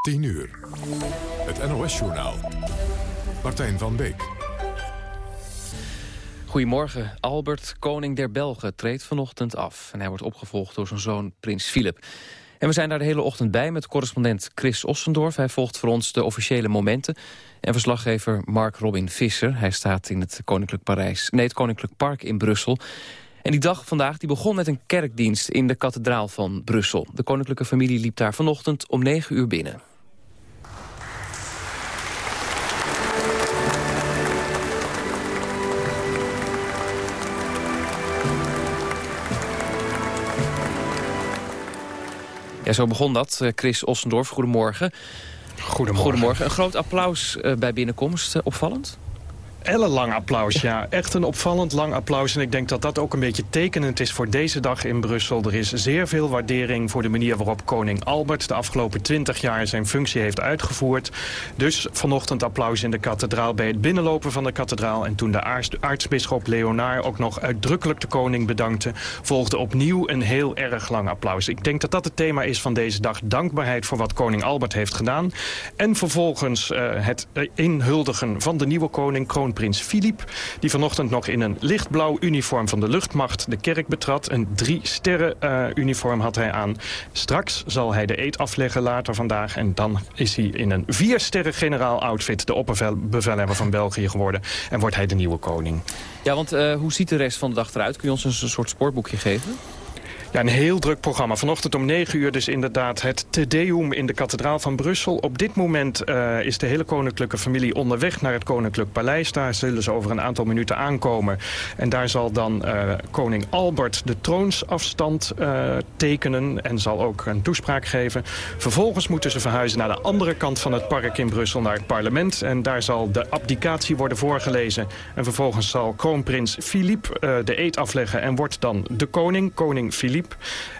10 uur. Het NOS-journaal. Martijn van Beek. Goedemorgen. Albert, koning der Belgen, treedt vanochtend af. En hij wordt opgevolgd door zijn zoon Prins Philip. En we zijn daar de hele ochtend bij met correspondent Chris Ossendorf. Hij volgt voor ons de officiële momenten. En verslaggever Mark Robin Visser. Hij staat in het Koninklijk, Parijs, nee, het Koninklijk Park in Brussel. En die dag vandaag die begon met een kerkdienst in de kathedraal van Brussel. De koninklijke familie liep daar vanochtend om 9 uur binnen. Ja, zo begon dat. Eh, Chris Ossendorf, goedemorgen. Goedemorgen. Goedemorgen. Een groot applaus eh, bij binnenkomst. Eh, opvallend? Ellenlang applaus, ja. Echt een opvallend lang applaus. En ik denk dat dat ook een beetje tekenend is voor deze dag in Brussel. Er is zeer veel waardering voor de manier waarop koning Albert... de afgelopen twintig jaar zijn functie heeft uitgevoerd. Dus vanochtend applaus in de kathedraal bij het binnenlopen van de kathedraal. En toen de aartsbisschop Leonaar ook nog uitdrukkelijk de koning bedankte... volgde opnieuw een heel erg lang applaus. Ik denk dat dat het thema is van deze dag. Dankbaarheid voor wat koning Albert heeft gedaan. En vervolgens uh, het inhuldigen van de nieuwe koning... Prins Filip... die vanochtend nog in een lichtblauw uniform van de luchtmacht de kerk betrad. Een drie-sterren uh, uniform had hij aan. Straks zal hij de eet afleggen later vandaag. En dan is hij in een vier-sterren generaal outfit... de opperbevelhebber van België geworden. En wordt hij de nieuwe koning. Ja, want uh, hoe ziet de rest van de dag eruit? Kun je ons een soort sportboekje geven? Ja, een heel druk programma. Vanochtend om 9 uur dus inderdaad het Te Deum in de kathedraal van Brussel. Op dit moment uh, is de hele koninklijke familie onderweg naar het Koninklijk Paleis. Daar zullen ze over een aantal minuten aankomen. En daar zal dan uh, koning Albert de troonsafstand uh, tekenen en zal ook een toespraak geven. Vervolgens moeten ze verhuizen naar de andere kant van het park in Brussel, naar het parlement. En daar zal de abdicatie worden voorgelezen. En vervolgens zal kroonprins Philippe de eed afleggen en wordt dan de koning, koning Philippe.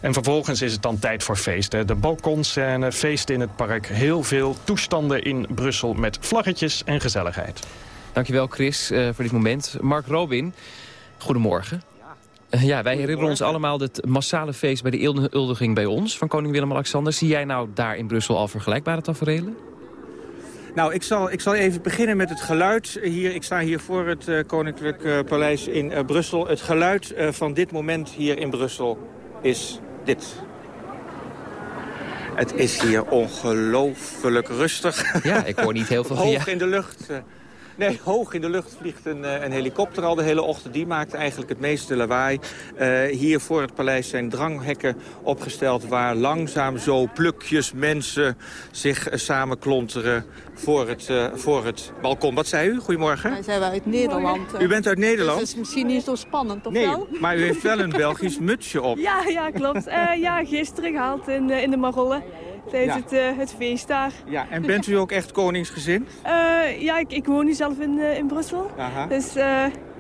En vervolgens is het dan tijd voor feesten. De balkonscène, feesten in het park. Heel veel toestanden in Brussel met vlaggetjes en gezelligheid. Dankjewel Chris uh, voor dit moment. Mark Robin, goedemorgen. Uh, ja, wij herinneren ons allemaal het massale feest bij de inhuldiging bij ons... van koning Willem-Alexander. Zie jij nou daar in Brussel al vergelijkbare tafereelen? Nou, ik zal, ik zal even beginnen met het geluid. Hier, ik sta hier voor het uh, Koninklijk uh, Paleis in uh, Brussel. Het geluid van dit moment hier in Brussel is dit. Het is hier ongelooflijk rustig. Ja, ik hoor niet heel veel Hoog in de lucht. Eh, nee, hoog in de lucht vliegt een, eh, een, helikopter al de hele ochtend. Die maakt eigenlijk het meeste lawaai. Uh, hier voor het paleis zijn dranghekken opgesteld... waar langzaam zo plukjes mensen zich uh, samenklonteren voor het, uh, voor het balkon. Wat zei u? Goedemorgen. Wij zijn uit Nederland. U bent uit Nederland? Dus het is misschien niet zo spannend, of nee, wel? maar u heeft wel een Belgisch mutsje op. Ja, ja klopt. Uh, ja, gisteren gehaald in, uh, in de Marolle. Tijdens ja. het, uh, het feest daar. Ja, en bent u ook echt koningsgezind? ja, ik, ik woon nu zelf in, in Brussel. Aha. Dus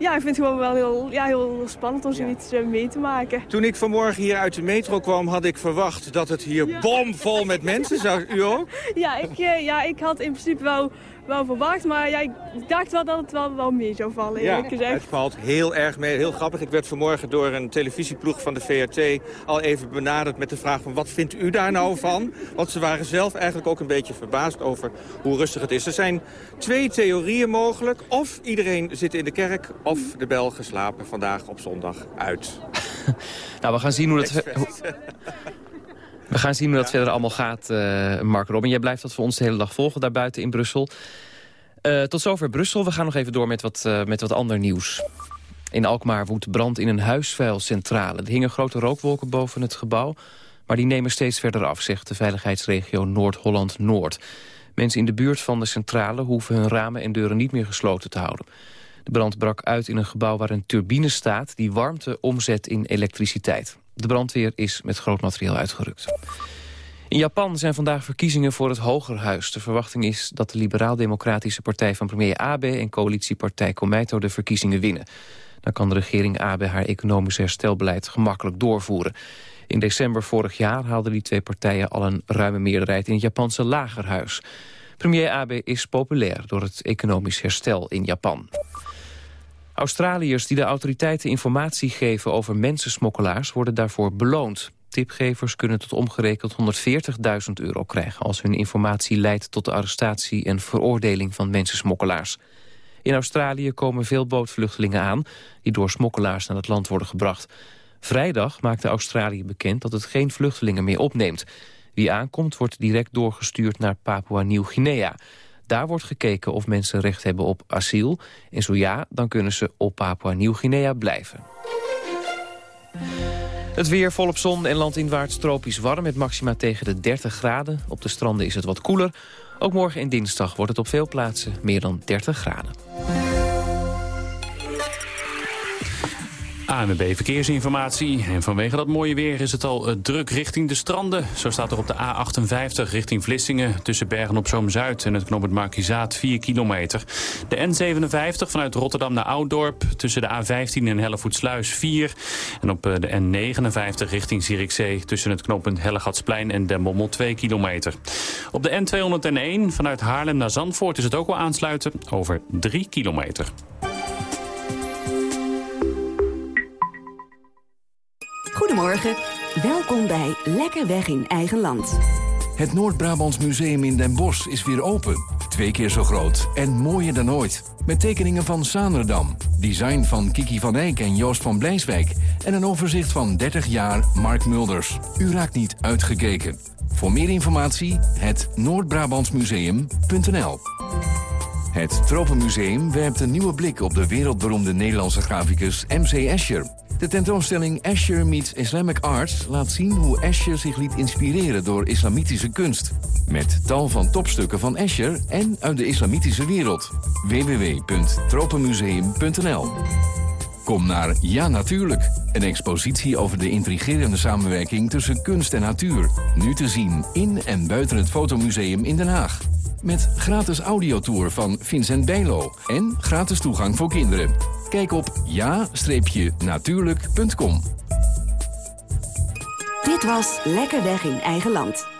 ja, ik vind het gewoon wel heel, ja, heel spannend om zoiets ja. mee te maken. Toen ik vanmorgen hier uit de metro kwam, had ik verwacht dat het hier bomvol met mensen zou. U ook? Ja, ik, ja, ik had in principe wel wel verwacht. Maar ja, ik dacht wel dat het wel, wel mee zou vallen, ja, gezegd. het valt heel erg mee. Heel grappig. Ik werd vanmorgen door een televisieploeg van de VRT al even benaderd met de vraag van wat vindt u daar nou van? Want ze waren zelf eigenlijk ook een beetje verbaasd over hoe rustig het is. Er zijn twee theorieën mogelijk. Of iedereen zit in de kerk, of de Belgen slapen vandaag op zondag uit. nou, we gaan zien hoe dat... We gaan zien hoe dat ja. verder allemaal gaat, uh, Mark Robin. Jij blijft dat voor ons de hele dag volgen daar buiten in Brussel. Uh, tot zover Brussel. We gaan nog even door met wat, uh, met wat ander nieuws. In Alkmaar woedt brand in een huisvuilcentrale. Er hingen grote rookwolken boven het gebouw... maar die nemen steeds verder af, zegt de veiligheidsregio Noord-Holland-Noord. Mensen in de buurt van de centrale hoeven hun ramen en deuren niet meer gesloten te houden. De brand brak uit in een gebouw waar een turbine staat... die warmte omzet in elektriciteit. De brandweer is met groot materiaal uitgerukt. In Japan zijn vandaag verkiezingen voor het Hogerhuis. De verwachting is dat de liberaal-democratische partij van premier Abe... en coalitiepartij Komeito de verkiezingen winnen. Dan kan de regering Abe haar economisch herstelbeleid gemakkelijk doorvoeren. In december vorig jaar haalden die twee partijen al een ruime meerderheid... in het Japanse lagerhuis. Premier Abe is populair door het economisch herstel in Japan. Australiërs die de autoriteiten informatie geven over mensensmokkelaars worden daarvoor beloond. Tipgevers kunnen tot omgerekend 140.000 euro krijgen... als hun informatie leidt tot de arrestatie en veroordeling van mensensmokkelaars. In Australië komen veel bootvluchtelingen aan... die door smokkelaars naar het land worden gebracht. Vrijdag maakte Australië bekend dat het geen vluchtelingen meer opneemt. Wie aankomt wordt direct doorgestuurd naar Papua-Nieuw-Guinea. Daar wordt gekeken of mensen recht hebben op asiel. En zo ja, dan kunnen ze op Papua-Nieuw-Guinea blijven. Het weer volop zon en landinwaarts tropisch warm... met maxima tegen de 30 graden. Op de stranden is het wat koeler. Ook morgen en dinsdag wordt het op veel plaatsen meer dan 30 graden. ANWB Verkeersinformatie. En vanwege dat mooie weer is het al uh, druk richting de stranden. Zo staat er op de A58 richting Vlissingen... tussen Bergen op Zoom-Zuid en het knooppunt Markizaat 4 kilometer. De N57 vanuit Rotterdam naar Ouddorp... tussen de A15 en Hellevoetsluis 4. En op uh, de N59 richting Zierikzee... tussen het knooppunt Hellegatsplein en Den Bommel 2 kilometer. Op de N201 vanuit Haarlem naar Zandvoort is het ook wel aansluiten... over 3 kilometer. Goedemorgen, welkom bij Lekker Weg in Eigen Land. Het Noord-Brabants Museum in Den Bosch is weer open. Twee keer zo groot en mooier dan ooit. Met tekeningen van Sanerdam, design van Kiki van Eyck en Joost van Blijswijk... en een overzicht van 30 jaar Mark Mulders. U raakt niet uitgekeken. Voor meer informatie het noordbrabantsmuseum.nl Het Tropenmuseum werpt een nieuwe blik op de wereldberoemde Nederlandse graficus MC Escher... De tentoonstelling Escher meets Islamic Arts laat zien hoe Escher zich liet inspireren door islamitische kunst. Met tal van topstukken van Escher en uit de islamitische wereld. www.tropenmuseum.nl Kom naar Ja Natuurlijk, een expositie over de intrigerende samenwerking tussen kunst en natuur. Nu te zien in en buiten het Fotomuseum in Den Haag. Met gratis audiotour van Vincent Bijlo en gratis toegang voor kinderen. Kijk op ja-natuurlijk.com. Dit was Lekker Weg in Eigen Land.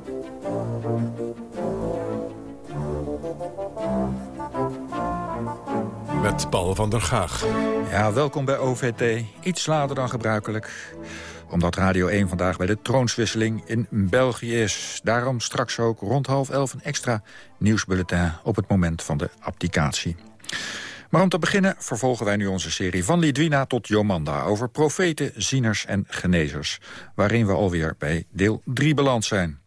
Paul van der Gaag. Ja, welkom bij OVT. Iets later dan gebruikelijk omdat Radio 1 vandaag bij de troonswisseling in België is. Daarom straks ook rond half elf een extra nieuwsbulletin op het moment van de abdicatie. Maar om te beginnen vervolgen wij nu onze serie van Lidwina tot Jomanda... over profeten, zieners en genezers, waarin we alweer bij deel 3 beland zijn.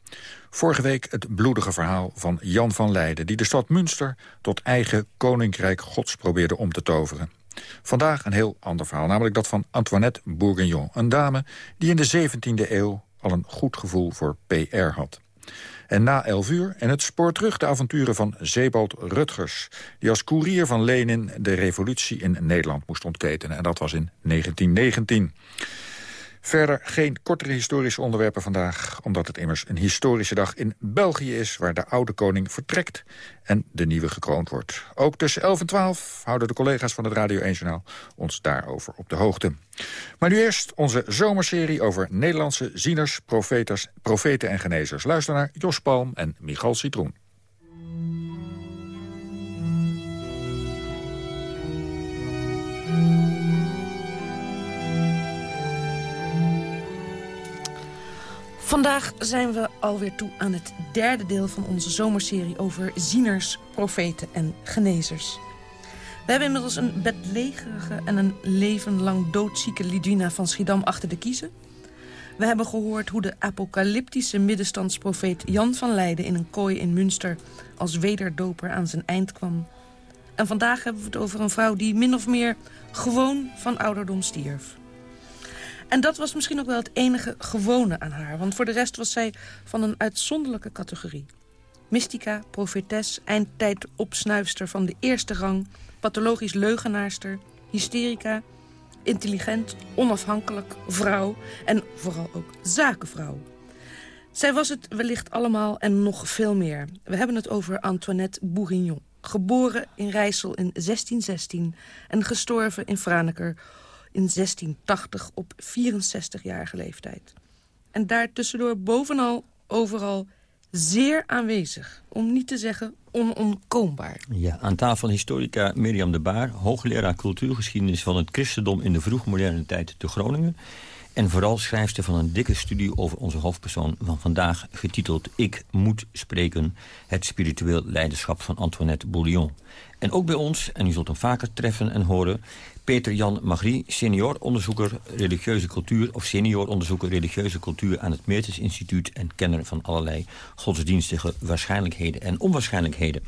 Vorige week het bloedige verhaal van Jan van Leiden... die de stad Münster tot eigen koninkrijk gods probeerde om te toveren. Vandaag een heel ander verhaal, namelijk dat van Antoinette Bourguignon. Een dame die in de 17e eeuw al een goed gevoel voor PR had. En na 11 uur en het spoor terug de avonturen van Zebald Rutgers... die als koerier van Lenin de revolutie in Nederland moest ontketenen. En dat was in 1919. Verder geen kortere historische onderwerpen vandaag... omdat het immers een historische dag in België is... waar de oude koning vertrekt en de nieuwe gekroond wordt. Ook tussen 11 en 12 houden de collega's van het Radio 1-journaal... ons daarover op de hoogte. Maar nu eerst onze zomerserie over Nederlandse zieners, profeten en genezers. Luister naar Jos Palm en Michal Citroen. Vandaag zijn we alweer toe aan het derde deel van onze zomerserie over zieners, profeten en genezers. We hebben inmiddels een bedlegerige en een leven lang doodzieke Lidwina van Schiedam achter de kiezen. We hebben gehoord hoe de apocalyptische middenstandsprofeet Jan van Leiden... in een kooi in Münster als wederdoper aan zijn eind kwam. En vandaag hebben we het over een vrouw die min of meer gewoon van ouderdom stierf. En dat was misschien ook wel het enige gewone aan haar. Want voor de rest was zij van een uitzonderlijke categorie. Mystica, profetes, eindtijd opsnuifster van de eerste rang... pathologisch leugenaarster, hysterica... intelligent, onafhankelijk, vrouw en vooral ook zakenvrouw. Zij was het wellicht allemaal en nog veel meer. We hebben het over Antoinette Bourignon. Geboren in Rijssel in 1616 en gestorven in Franeker in 1680 op 64-jarige leeftijd. En daartussendoor bovenal overal zeer aanwezig. Om niet te zeggen onontkoombaar. Ja, aan tafel historica Mirjam de Baar... hoogleraar cultuurgeschiedenis van het christendom... in de vroegmoderne tijd te Groningen... En vooral schrijfster van een dikke studie over onze hoofdpersoon van vandaag... getiteld Ik moet spreken, het spiritueel leiderschap van Antoinette Bouillon. En ook bij ons, en u zult hem vaker treffen en horen... Peter Jan Magri, senior onderzoeker religieuze cultuur... of senior onderzoeker religieuze cultuur aan het Meertens Instituut... en kenner van allerlei godsdienstige waarschijnlijkheden en onwaarschijnlijkheden.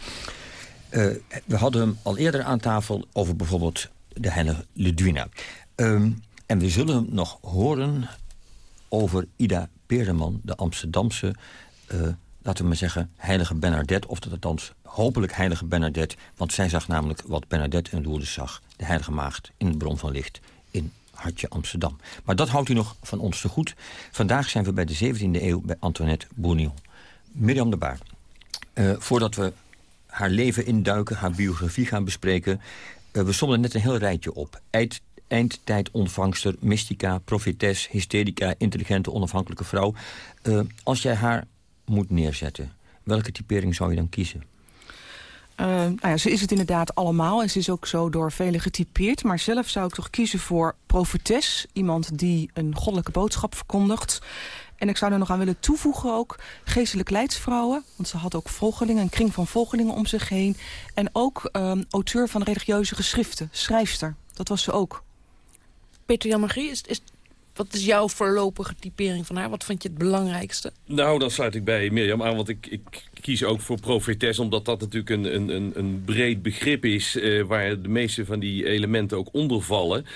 Uh, we hadden hem al eerder aan tafel over bijvoorbeeld de heilige Ludwina. Um, en we zullen hem nog horen over Ida Peerdeman, de Amsterdamse... Uh, laten we maar zeggen, heilige Bernadette... of dat althans hopelijk heilige Bernadette... want zij zag namelijk wat Bernadette en Lourdes zag... de heilige maagd in het bron van licht in Hartje Amsterdam. Maar dat houdt u nog van ons te goed. Vandaag zijn we bij de 17e eeuw bij Antoinette Bourignon. Mirjam de Baar, uh, voordat we haar leven induiken, haar biografie gaan bespreken... Uh, we sommen net een heel rijtje op. Eind, eindtijdontvangster, mystica, profetes, hysterica... intelligente, onafhankelijke vrouw. Uh, als jij haar moet neerzetten, welke typering zou je dan kiezen? Uh, nou ja, ze is het inderdaad allemaal en ze is ook zo door velen getypeerd. Maar zelf zou ik toch kiezen voor profetes. Iemand die een goddelijke boodschap verkondigt. En ik zou er nog aan willen toevoegen ook geestelijk leidsvrouwen. Want ze had ook volgelingen, een kring van volgelingen om zich heen. En ook um, auteur van religieuze geschriften, schrijfster. Dat was ze ook. Peter Jammergie, is, is, wat is jouw voorlopige typering van haar? Wat vind je het belangrijkste? Nou, dan sluit ik bij Mirjam aan, want ik, ik kies ook voor profetes... omdat dat natuurlijk een, een, een breed begrip is... Uh, waar de meeste van die elementen ook onder vallen.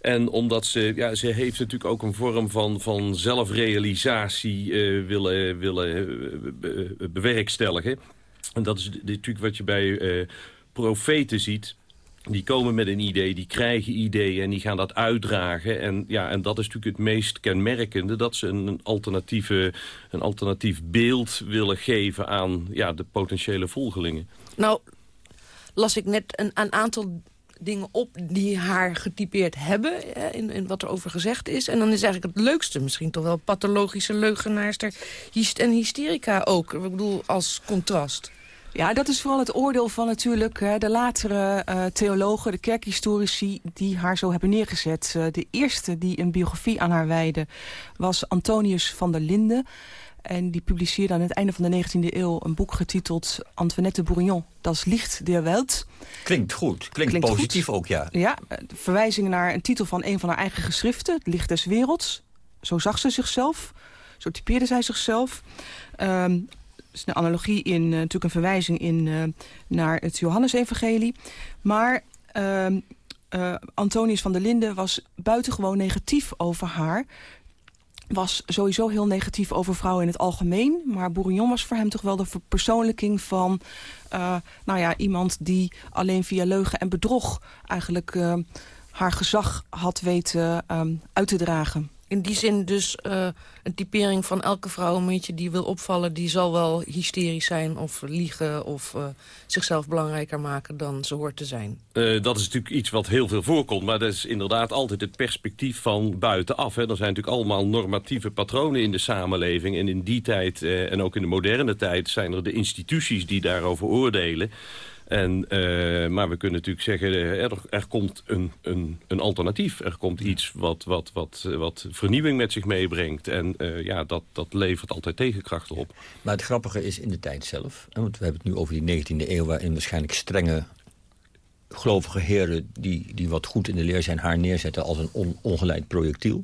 En omdat ze, ja, ze heeft natuurlijk ook een vorm van, van zelfrealisatie uh, willen, willen uh, bewerkstelligen. En dat is natuurlijk wat je bij profeten ziet die komen met een idee, die krijgen ideeën en die gaan dat uitdragen. En, ja, en dat is natuurlijk het meest kenmerkende... dat ze een, alternatieve, een alternatief beeld willen geven aan ja, de potentiële volgelingen. Nou, las ik net een, een aantal dingen op die haar getypeerd hebben... In, in wat er over gezegd is. En dan is eigenlijk het leukste misschien toch wel... pathologische leugenaarster en hysterica ook. Ik bedoel, als contrast. Ja, dat is vooral het oordeel van natuurlijk de latere uh, theologen, de kerkhistorici... die haar zo hebben neergezet. Uh, de eerste die een biografie aan haar wijde was Antonius van der Linden. En die publiceerde aan het einde van de 19e eeuw een boek getiteld Antoinette Bourignon. Dat is Licht der Welt. Klinkt goed. Klinkt, Klinkt positief goed. ook, ja. Ja, verwijzing naar een titel van een van haar eigen geschriften. Het Licht des Werelds. Zo zag ze zichzelf. Zo typeerde zij zichzelf. Um, is een analogie in, uh, natuurlijk een verwijzing in, uh, naar het Johannesevangelie. Maar uh, Antonius van der Linden was buitengewoon negatief over haar. Was sowieso heel negatief over vrouwen in het algemeen. Maar Bourignon was voor hem toch wel de verpersoonlijking van... nou ja, iemand die alleen via leugen en bedrog eigenlijk haar gezag had weten ehm, uit te dragen in die zin dus uh, een typering van elke vrouw een beetje die wil opvallen... die zal wel hysterisch zijn of liegen of uh, zichzelf belangrijker maken dan ze hoort te zijn. Uh, dat is natuurlijk iets wat heel veel voorkomt. Maar dat is inderdaad altijd het perspectief van buitenaf. Hè. Er zijn natuurlijk allemaal normatieve patronen in de samenleving. En in die tijd en ook in de moderne tijd zijn er de instituties die daarover oordelen... En, uh, maar we kunnen natuurlijk zeggen, eh, er, komt een, een, een, alternatief. Er komt iets wat, wat, wat, wat vernieuwing met zich meebrengt. En uh, ja, dat, dat levert altijd tegenkrachten op. Maar het grappige is in de tijd zelf. Want we hebben het nu over die 19e eeuw... waarin waarschijnlijk strenge gelovige heren die, die wat goed in de leer zijn... haar neerzetten als een on, ongeleid projectiel.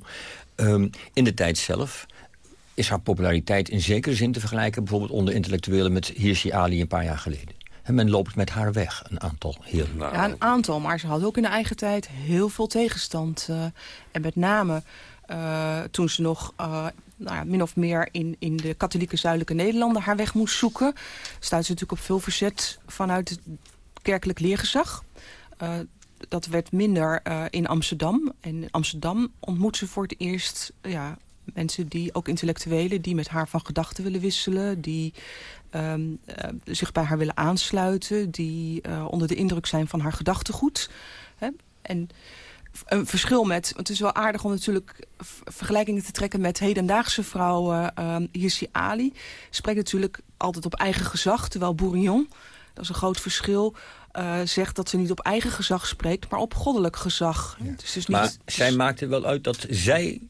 Um, in de tijd zelf is haar populariteit in zekere zin te vergelijken... bijvoorbeeld onder intellectuelen met Hirsi Ali een paar jaar geleden. En men loopt met haar weg, een aantal heren. Ja, een aantal, maar ze had ook in de eigen tijd heel veel tegenstand. Uh, en met name uh, toen ze nog uh, nou ja, min of meer in, in de katholieke zuidelijke Nederlanden haar weg moest zoeken... stuit ze natuurlijk op veel verzet vanuit het kerkelijk leergezag. Uh, dat werd minder uh, in Amsterdam. En in Amsterdam ontmoet ze voor het eerst ja, mensen die, ook intellectuelen... die met haar van gedachten willen wisselen... die um, uh, zich bij haar willen aansluiten... die onder de indruk zijn van haar gedachtegoed. Hè? En een verschil met... Het is wel aardig om natuurlijk vergelijkingen te trekken met hedendaagse vrouwen. Uh, Hirsi Ali spreekt natuurlijk altijd op eigen gezag, terwijl Bourignon, dat is een groot verschil... Uh, zegt dat ze niet op eigen gezag spreekt, maar op goddelijk gezag. Ja. Dus, dus niet, maar zij maakte wel uit dat zij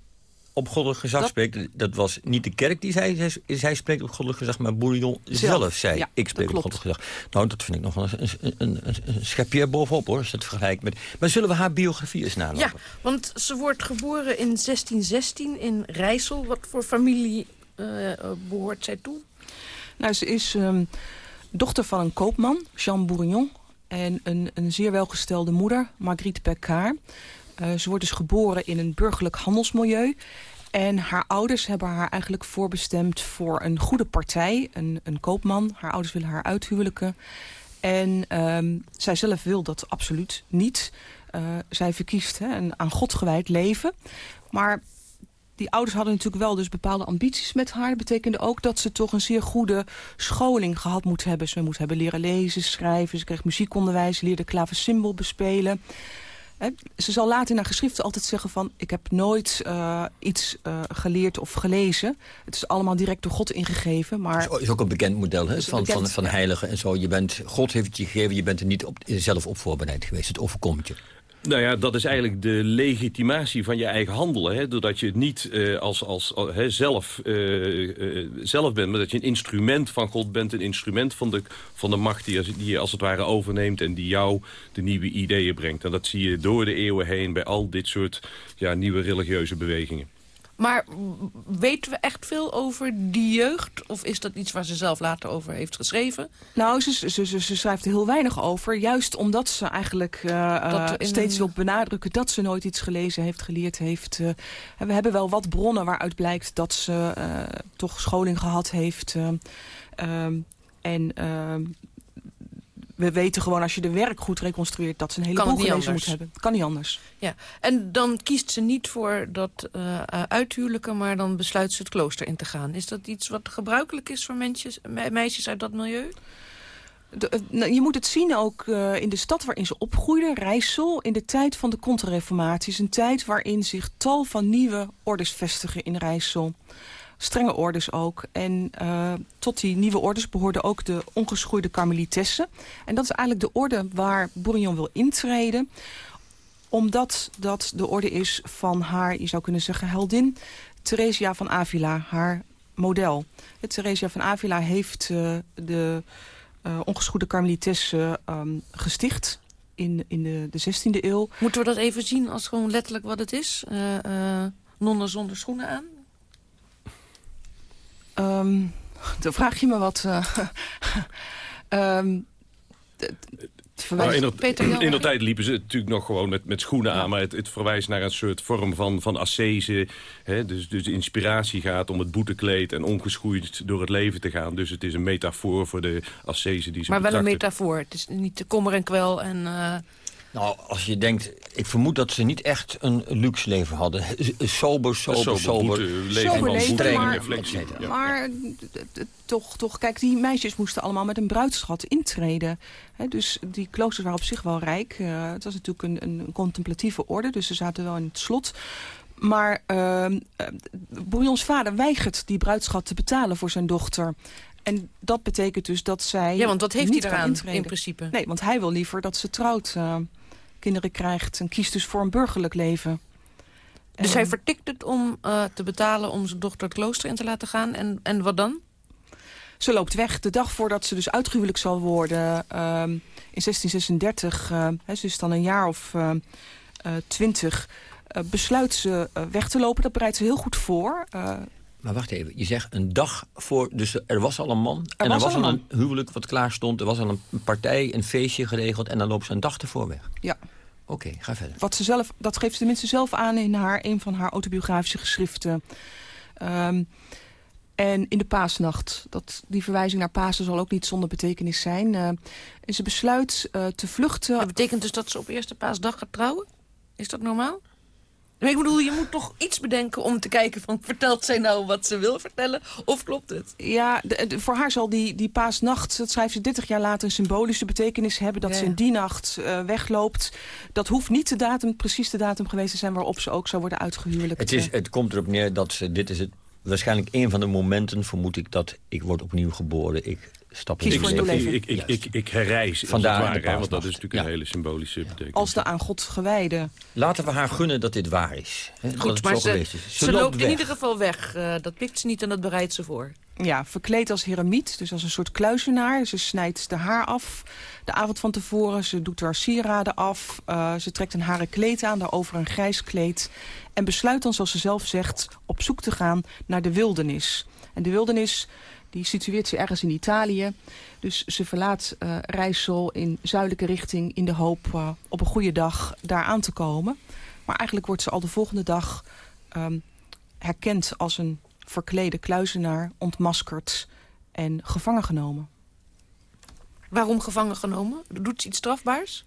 op goddelijk gezag dat, spreekt. Dat was niet de kerk die zei, zij, zij spreekt op goddelijk gezag... maar Bourillon zelf, zelf zei, ja, ik spreek op goddelijk gezag. Nou, dat vind ik nog wel een, een, een, een schepje bovenop, hoor, als het vergelijkt met... Maar zullen we haar biografie eens nalopen? Ja, want ze wordt geboren in 1616 in Rijssel. Wat voor familie uh, behoort zij toe? Nou, ze is um, dochter van een koopman, Jean Bourignon... en een, een zeer welgestelde moeder, Marguerite Pecard... Uh, ze wordt dus geboren in een burgerlijk handelsmilieu. En haar ouders hebben haar eigenlijk voorbestemd voor een goede partij. Een, een koopman. Haar ouders willen haar uithuwelijken. En um, zij zelf wil dat absoluut niet. Uh, zij verkiest hè, een aan God gewijd leven. Maar die ouders hadden natuurlijk wel dus bepaalde ambities met haar. Dat betekende ook dat ze toch een zeer goede scholing gehad moet hebben. Ze moet hebben leren lezen, schrijven. Ze kreeg muziekonderwijs, leerde klaversymbol bespelen. Ze zal later in haar geschriften altijd zeggen van... ik heb nooit uh, iets uh, geleerd of gelezen. Het is allemaal direct door God ingegeven. Maar... Dat is ook een bekend model hè? Van, bekend, van, van heiligen en zo. Je bent, God heeft het je gegeven, je bent er niet op, zelf op voorbereid geweest. Het overkomt je. Nou ja, dat is eigenlijk de legitimatie van je eigen handelen. Hè? Doordat je het niet uh, als, als, he, zelf, uh, zelf bent, maar dat je een instrument van God bent. Een instrument van de, van de macht die, die je als het ware overneemt... en die jou de nieuwe ideeën brengt. En dat zie je door de eeuwen heen bij al dit soort ja, nieuwe religieuze bewegingen. Maar weten we echt veel over die jeugd? Of is dat iets waar ze zelf later over heeft geschreven? Nou, ze, ze, ze, ze schrijft er heel weinig over. Juist omdat ze eigenlijk uh, steeds een... wil benadrukken... dat ze nooit iets gelezen heeft, geleerd heeft. Uh, we hebben wel wat bronnen waaruit blijkt dat ze uh, toch scholing gehad heeft. Ehm, en ehm, we weten gewoon als je de werk goed reconstrueert... dat ze een heleboel gelezen moet hebben. Kan niet anders. Ja. En dan kiest ze niet voor dat uh, uithuwelijken... maar dan besluit ze het klooster in te gaan. Is dat iets wat gebruikelijk is voor meisjes, meisjes uit dat milieu? De, nou, je moet het zien ook uh, in de stad waarin ze opgroeide, Rijssel... in de tijd van de contra-reformatie. is een tijd waarin zich tal van nieuwe orders vestigen in Rijssel strenge orders ook. En uh, tot die nieuwe orders behoorden ook de ongeschoeide karmelitessen. En dat is eigenlijk de orde waar Bourignon wil intreden omdat dat de orde is van haar, je zou kunnen zeggen, heldin... Theresia van Avila, haar model. Theresia van Avila heeft uh, de uh, ongeschoede karmelitessen um, gesticht in, in de, de 16e eeuw. Moeten we dat even zien als gewoon letterlijk wat het is? Nonnen zonder schoenen aan? Um, dan vraag je me wat... Uh, um, nou, in, dat, in dat tijd liepen ze natuurlijk nog gewoon met, met schoenen aan... maar het, het, verwijst naar een soort vorm van, van ascese. Hè? Dus, dus de inspiratie gaat om het boetekleed en ongeschoeid door het leven te gaan. Dus het is een metafoor voor de ascese die ze Maar wel een metafoor. Het is niet de kommer en kwel en... Uh... Nou, als je denkt... Ik vermoed dat ze niet echt een luxe leven hadden. Sober, sober, sober. sober leven sober leven, streng, maar, ja. maar toch, toch, kijk, die meisjes moesten allemaal met een bruidsschat intreden. He, dus die kloosters waren op zich wel rijk. Uh, het was natuurlijk een, een contemplatieve orde, dus ze zaten wel in het slot. Maar uh, Bouillons vader weigert die bruidschat te betalen voor zijn dochter. En dat betekent dus dat zij Ja, want dat heeft hij eraan in principe. Nee, want hij wil liever dat ze trouwt... Uh, kinderen krijgt en kiest dus voor een burgerlijk leven. Dus en... hij vertikt het om uh, te betalen om zijn dochter het klooster in te laten gaan. En, en wat dan? Ze loopt weg de dag voordat ze dus uitgehuwelijk zal worden. ehm, in 1636, eh, hè, ze is dan een jaar of eh, eh, twintig... eh, besluit ze eh, weg te lopen. Dat bereidt ze heel goed voor. Eh, Maar wacht even, je zegt een dag voor... Dus er was al een man en was er was al al een een huwelijk wat klaar stond. Er was al een partij, een feestje geregeld... en dan loopt ze een dag ervoor weg. ja. Oké, ga verder. Wat ze zelf, dat geeft ze tenminste zelf aan in haar, een van haar autobiografische geschriften. Ehm, en in de paasnacht, dat, die verwijzing naar Pasen zal ook niet zonder betekenis zijn. eh, en ze besluit eh, te vluchten. Dat betekent dus dat ze op eerste paasdag gaat trouwen? Is dat normaal? Ik bedoel, je moet toch iets bedenken om te kijken van... vertelt zij nou wat ze wil vertellen of klopt het? Ja, de- de- voor haar zal die, die paasnacht, dat schrijft ze 30 jaar later... een symbolische betekenis hebben dat Ja, ze in die nacht eh, wegloopt. Dat hoeft niet de datum, precies de datum geweest te zijn... waarop ze ook zou worden uitgehuwelijkt. Het, is, het komt erop neer dat ze, dit is het, waarschijnlijk een van de momenten... vermoed ik dat ik word opnieuw geboren. Ik stap in Kies het voor een nieuw leven. leven. Ik, ik, ik, ik herreis, als Vandaar het de ware, hè, want dat is natuurlijk een hele symbolische betekenis. Als de aan God gewijde. Laten we haar gunnen dat dit waar is. Hè, Goed, maar zo ze, geweest is. ze, loopt in ieder geval weg. Eh, dat pikt ze niet en dat bereidt ze voor. Ja, verkleed als heremiet, dus als een soort kluizenaar. Ze snijdt de haar af de avond van tevoren. Ze doet haar sieraden af. Eh, ze trekt een haren kleed aan, daarover een grijs kleed. En besluit dan, zoals ze zelf zegt, op zoek te gaan naar de wildernis. En de wildernis, die situeert ze ergens in Italië. Dus ze verlaat eh Rijssel in zuidelijke richting... in de hoop eh, op een goede dag daar aan te komen. Maar eigenlijk wordt ze al de volgende dag... ehm, herkend als een verklede kluizenaar, ontmaskerd en gevangen genomen. Waarom gevangen genomen? Doet ze iets strafbaars?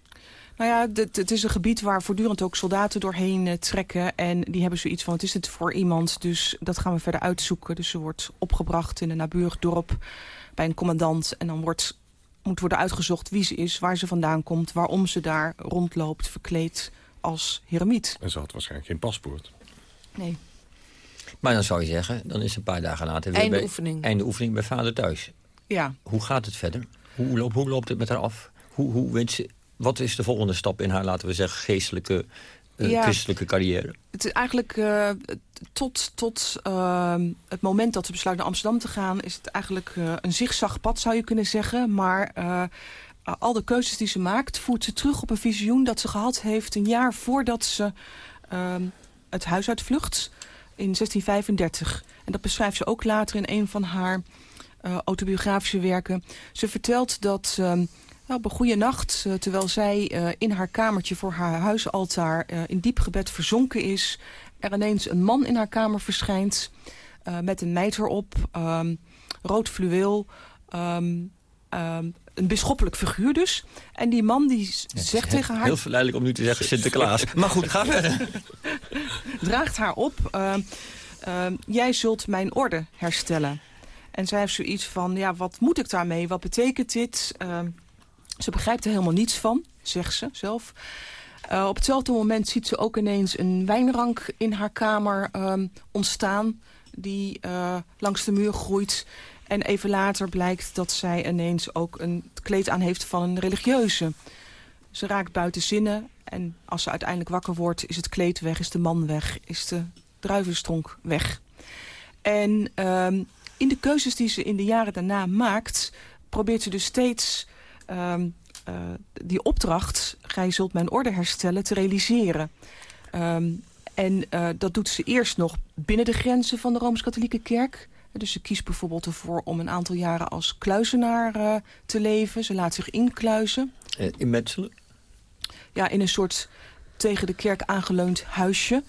Nou ja, dit- het is een gebied waar voortdurend ook soldaten doorheen eh, trekken. En die hebben zoiets van, wat is het voor iemand? Dus dat gaan we verder uitzoeken. Dus ze wordt opgebracht in een naburig dorp bij een commandant. En dan wordt, moet worden uitgezocht wie ze is, waar ze vandaan komt... waarom ze daar rondloopt, verkleed als heremiet. En ze had waarschijnlijk geen paspoort. Nee. Maar dan zou je zeggen, dan is een paar dagen later weer Einde bij, oefening. einde oefening bij vader thuis. Ja, Hoe gaat het verder? Hoe, loopt, hoe loopt het met haar af? Hoe, hoe weet ze, wat is de volgende stap in haar, laten we zeggen, geestelijke, eh, Ja. christelijke carrière? Het is eigenlijk eh, tot, tot ehm, het moment dat ze besluit naar Amsterdam te gaan... is het eigenlijk eh, een zigzagpad, zou je kunnen zeggen. Maar al de keuzes die ze maakt, voert ze terug op een visioen... dat ze gehad heeft een jaar voordat ze ehm, het huis uitvlucht in 1635. En dat beschrijft ze ook later in een van haar autobiografische werken. Ze vertelt dat... nou, op een goede nacht, eh, terwijl zij eh, in haar kamertje voor haar huisaltaar eh, in diep gebed verzonken is, er ineens een man in haar kamer verschijnt met een mijter op, ehm, rood fluweel, ehm, ehm, een bisschoppelijk figuur dus. En die man die zegt tegen haar... Heel verleidelijk om nu te zeggen Sinterklaas. maar goed, ga verder. draagt haar op. jij zult mijn orde herstellen. En zij heeft zoiets van, ja, wat moet ik daarmee? Wat betekent dit? Ehm, ze begrijpt er helemaal niets van, zegt ze zelf. Eh, op hetzelfde moment ziet ze ook ineens een wijnrank in haar kamer ehm, ontstaan... die eh, langs de muur groeit. En even later blijkt dat zij ineens ook een kleed aan heeft van een religieuze. Ze raakt buiten zinnen en als ze uiteindelijk wakker wordt... is het kleed weg, is de man weg, is de druivenstonk weg. En ehm, in de keuzes die ze in de jaren daarna maakt... probeert ze dus steeds ehm, eh, die opdracht... gij zult mijn orde herstellen, te realiseren. Ehm, en eh, dat doet ze eerst nog binnen de grenzen van de Rooms-Katholieke Kerk... Dus ze kiest bijvoorbeeld ervoor om een aantal jaren als kluizenaar eh, te leven. Ze laat zich inkluizen. In Metselen? Ja, in een soort tegen de kerk aangeleund huisje.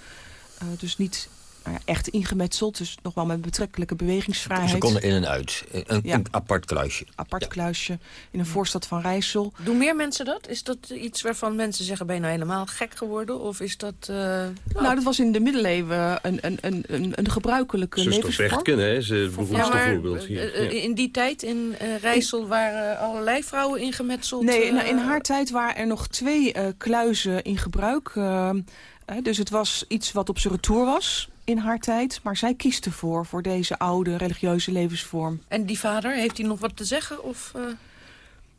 Dus niet nou ja, echt ingemetseld. Dus nog wel met betrekkelijke bewegingsvrijheid. Ze konden in en uit. Een, Ja. een apart kluisje. Apart kluisje in een voorstad van Rijssel. Doen meer mensen dat? Is dat iets waarvan mensen zeggen... ben je nou helemaal gek geworden? Of is dat... eh, Nou, dat was in de middeleeuwen een, een, een, een, een gebruikelijke Zuster levensvorm. Hè, het beroemdste maar, voorbeeld hier. eh, Ja. in die tijd in eh Rijssel waren allerlei vrouwen ingemetseld. Nee, in, eh, in haar tijd waren er nog twee eh, kluizen in gebruik. eh, eh, dus het was iets wat op zijn retour was in haar tijd. Maar zij kiest ervoor, voor deze oude religieuze levensvorm. En die vader, heeft hij nog wat te zeggen? Of, eh,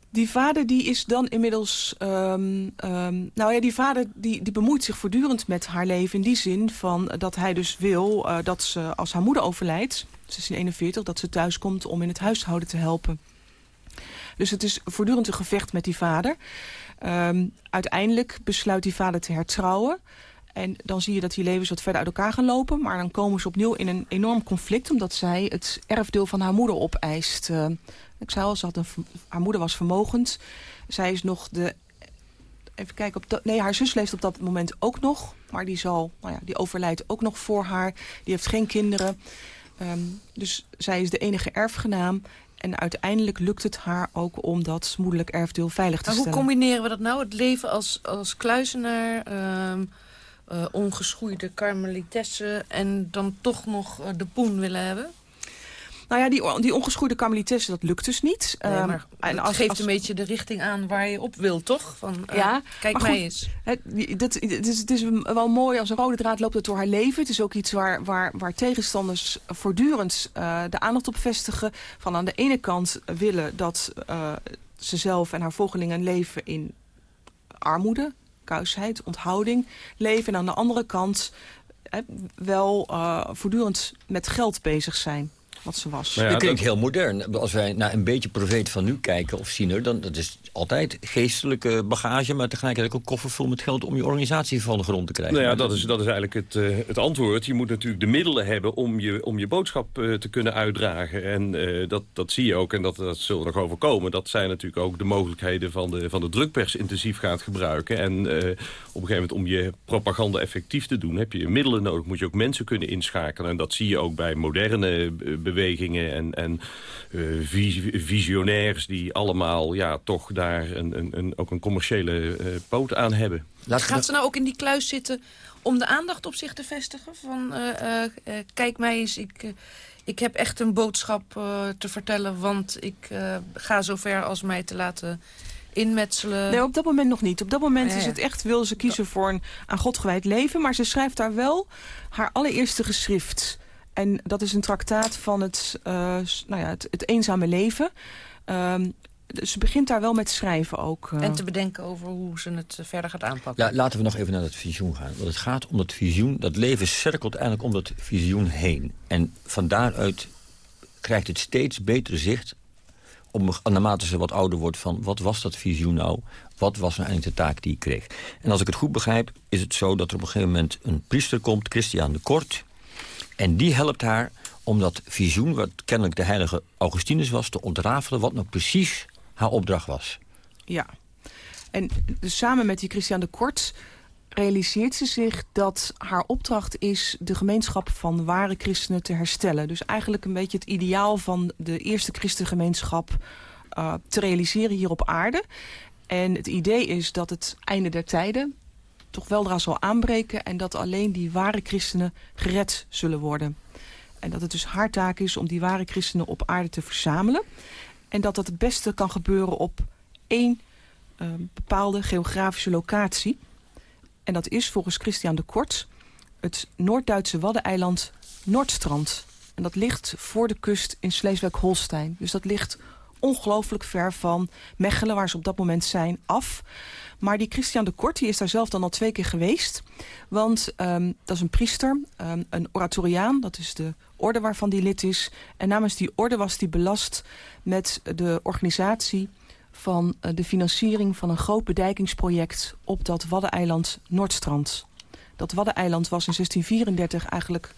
Die vader die is dan inmiddels... ehm, ehm, nou ja, die vader die, die bemoeit zich voortdurend met haar leven... in die zin van dat hij dus wil eh, dat ze als haar moeder overlijdt... 1641, dat ze thuiskomt om in het huishouden te helpen. Dus het is voortdurend een gevecht met die vader. Um, uiteindelijk besluit die vader te hertrouwen. En dan zie je dat die levens wat verder uit elkaar gaan lopen. Maar dan komen ze opnieuw in een enorm conflict... omdat zij het erfdeel van haar moeder opeist. Uh, ik zei al, ze had een, haar moeder was vermogend. Zij is nog de... Even kijken, op nee, haar zus leeft op dat moment ook nog. Maar die, zal, nou ja, die overlijdt ook nog voor haar. Die heeft geen kinderen. Um, dus zij is de enige erfgenaam. En uiteindelijk lukt het haar ook om dat moederlijk erfdeel veilig te maar stellen. Hoe combineren we dat nou? Het leven als, als kluizenaar, um, uh, ongeschoeide karmelitesse... en dan toch nog uh, de poen willen hebben? Nou ja, die, die ongeschoeide karmelitesse, dat lukt dus niet. Nee, maar um, en als, geeft als... een beetje de richting aan waar je op wil, toch? Van, uh, ja, kijk mij eens. Het, het, het, is, het is wel mooi, als een rode draad loopt het door haar leven. Het is ook iets waar, waar, waar tegenstanders voortdurend uh, de aandacht op vestigen. Van aan de ene kant willen dat uh, ze zelf en haar volgelingen leven in armoede, kuisheid, onthouding leven. En aan de andere kant wel voortdurend met geld bezig zijn wat ze was. Ja, dat klinkt heel modern. Als wij naar een beetje profeet van nu kijken of zien... dan dat is altijd geestelijke bagage... maar tegelijkertijd ook een koffer vol met geld... om je organisatie van de grond te krijgen. Nou ja, dat is, dat is eigenlijk het, uh, het antwoord. Je moet natuurlijk de middelen hebben om je, om je boodschap uh, te kunnen uitdragen. En uh, dat, dat zie je ook, en dat, dat zullen nog overkomen. Dat zijn natuurlijk ook de mogelijkheden van de, van de drukpers intensief gaat gebruiken. En op een gegeven moment om je propaganda effectief te doen... heb je middelen nodig, moet je ook mensen kunnen inschakelen. En dat zie je ook bij moderne bewegingen en, en uh, visionairs... die allemaal ja, toch daar een, een, een ook een commerciële uh, poot aan hebben. Laat Gaat ze nou ook in die kluis zitten om de aandacht op zich te vestigen? Van, uh, kijk mij eens, ik, ik heb echt een boodschap te vertellen... want ik ga zover als mij te laten inmetselen? Nee, op dat moment nog niet. Op dat moment ja, ja. is het echt, wil ze kiezen voor een aan God gewijd leven. Maar ze schrijft daar wel haar allereerste geschrift. En dat is een traktaat van het, uh, nou ja, het, het eenzame leven. Um, ze begint daar wel met schrijven ook. Uh. En te bedenken over hoe ze het verder gaat aanpakken. Ja, laten we nog even naar dat visioen gaan. Want het gaat om dat visioen. Dat leven cirkelt eigenlijk om dat visioen heen. En van daaruit krijgt het steeds betere zicht om, naarmate ze wat ouder wordt van wat was dat visioen nou? Wat was nou eigenlijk de taak die ik kreeg? En als ik het goed begrijp, is het zo dat er op een gegeven moment een priester komt, Christian de Kort. En die helpt haar om dat visioen, wat kennelijk de heilige Augustinus was, te ontrafelen wat nou precies haar opdracht was. Ja, en dus samen met die Christian de Kort realiseert ze zich dat haar opdracht is de gemeenschap van ware christenen te herstellen. Dus eigenlijk een beetje het ideaal van de eerste christengemeenschap uh, te realiseren hier op aarde. En het idee is dat het einde der tijden toch weldra zal aanbreken... en dat alleen die ware christenen gered zullen worden. En dat het dus haar taak is om die ware christenen op aarde te verzamelen. En dat dat het beste kan gebeuren op één uh, bepaalde geografische locatie. En dat is volgens Christian de Kort het Noord-Duitse Waddeneiland Noordstrand. En dat ligt voor de kust in Sleeswijk-Holstein. Dus dat ligt ongelooflijk ver van Mechelen, waar ze op dat moment zijn, af. Maar die Christian de Kort die is daar zelf dan al twee keer geweest. Want um, dat is een priester, um, een oratoriaan, dat is de orde waarvan die lid is. En namens die orde was die belast met de organisatie van uh, de financiering van een groot bedijkingsproject op dat Waddeneiland Noordstrand. Dat Waddeneiland was in 1634 eigenlijk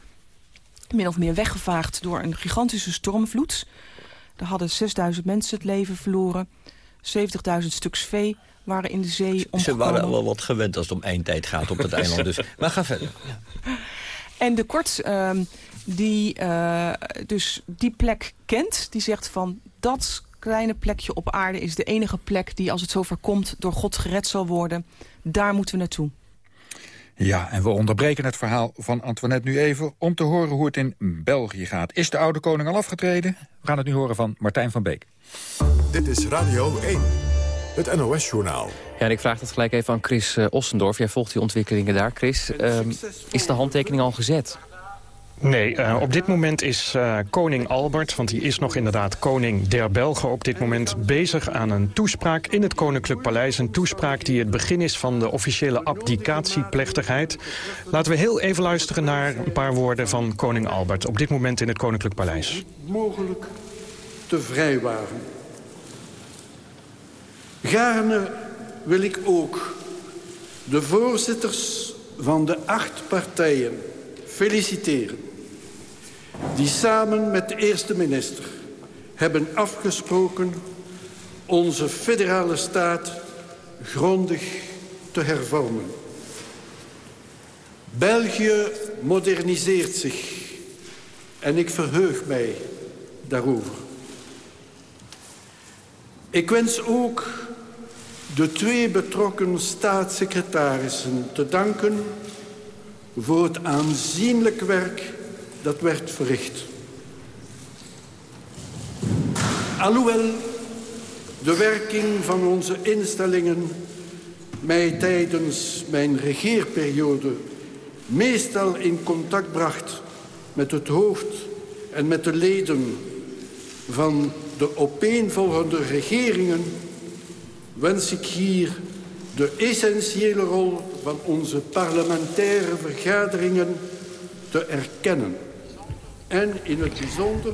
min of meer weggevaagd door een gigantische stormvloed. Er hadden 6000 mensen het leven verloren, 70.000 stuks vee waren in de zee omgekomen. Ze waren wel wat gewend als het om eindtijd gaat op het eiland. Dus. Maar ga verder. Ja. En de Kort, uh, die uh, dus die plek kent, die zegt van dat kleine plekje op aarde is de enige plek die als het zover komt door God gered zal worden. Daar moeten we naartoe. Ja, en we onderbreken het verhaal van Antoinette nu even... om te horen hoe het in België gaat. Is de oude koning al afgetreden? We gaan het nu horen van Martijn van Beek. Dit is Radio 1, het NOS-journaal. Ja, en ik vraag dat gelijk even aan Chris uh, Ossendorf. Jij volgt die ontwikkelingen daar. Chris, um, is de handtekening al gezet? Nee, uh, op dit moment is uh, koning Albert, want hij is nog inderdaad koning der Belgen... op dit moment bezig aan een toespraak in het Koninklijk Paleis. Een toespraak die het begin is van de officiële abdicatieplechtigheid. Laten we heel even luisteren naar een paar woorden van koning Albert... op dit moment in het Koninklijk Paleis. Mogelijk te vrijwaren. Gaarne wil ik ook de voorzitters van de acht partijen feliciteren... die samen met de eerste minister hebben afgesproken... onze federale staat grondig te hervormen. België moderniseert zich en ik verheug mij daarover. Ik wens ook de twee betrokken staatssecretarissen te danken voor het aanzienlijk werk dat werd verricht. Alhoewel de werking van onze instellingen mij tijdens mijn regeerperiode meestal in contact bracht met het hoofd en met de leden van de opeenvolgende regeringen wens ik hier de essentiële rol van onze parlementaire vergaderingen te erkennen. En in het bijzonder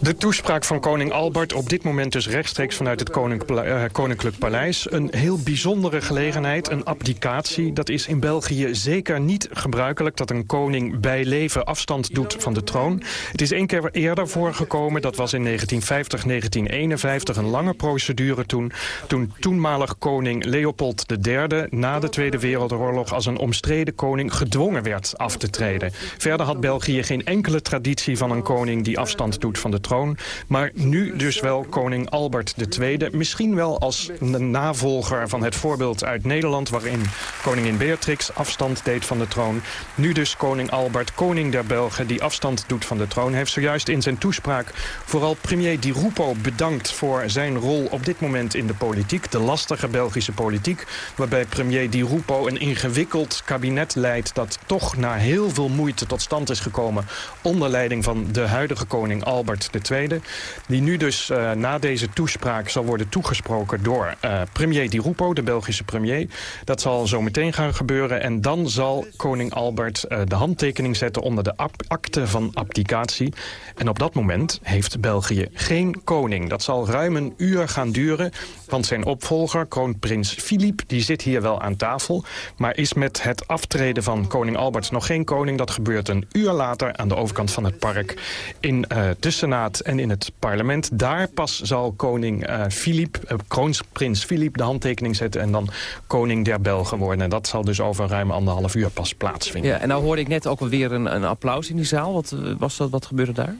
de toespraak van koning Albert, op dit moment dus rechtstreeks vanuit het uh, Koninklijk Paleis. Een heel bijzondere gelegenheid, een abdicatie. Dat is in België zeker niet gebruikelijk dat een koning bij leven afstand doet van de troon. Het is één keer eerder voorgekomen, dat was in 1950, 1951, een lange procedure toen. Toen toenmalig koning Leopold III na de Tweede Wereldoorlog als een omstreden koning gedwongen werd af te treden. Verder had België geen enkele traditie van een koning die doet van de troon. Maar nu dus wel koning Albert II. Misschien wel als navolger van het voorbeeld uit Nederland... waarin koningin Beatrix afstand deed van de troon. Nu dus koning Albert, koning der Belgen... die afstand doet van de troon. Heeft zojuist in zijn toespraak vooral premier Di Rupo bedankt... voor zijn rol op dit moment in de politiek. De lastige Belgische politiek. Waarbij premier Di Rupo een ingewikkeld kabinet leidt... dat toch na heel veel moeite tot stand is gekomen... onder leiding van de huidige koning Albert II. Die nu dus uh, na deze toespraak zal worden toegesproken door uh, premier Di Rupo, de Belgische premier. Dat zal zo meteen gaan gebeuren. En dan zal koning Albert uh, de handtekening zetten onder de akte van abdicatie. En op dat moment heeft België geen koning. Dat zal ruim een uur gaan duren. Want zijn opvolger, kroonprins Filip, die zit hier wel aan tafel. Maar is met het aftreden van koning Albert nog geen koning. Dat gebeurt een uur later aan de overkant van het park in uh, de Senaat en in het parlement. Daar pas zal koning uh, Filip, uh, kroonprins Filip, de handtekening zetten... en dan koning der Belgen worden. En dat zal dus over ruim anderhalf uur pas plaatsvinden. Ja, en nou hoorde ik net ook alweer een, een applaus in die zaal. Wat, was dat, wat gebeurde daar?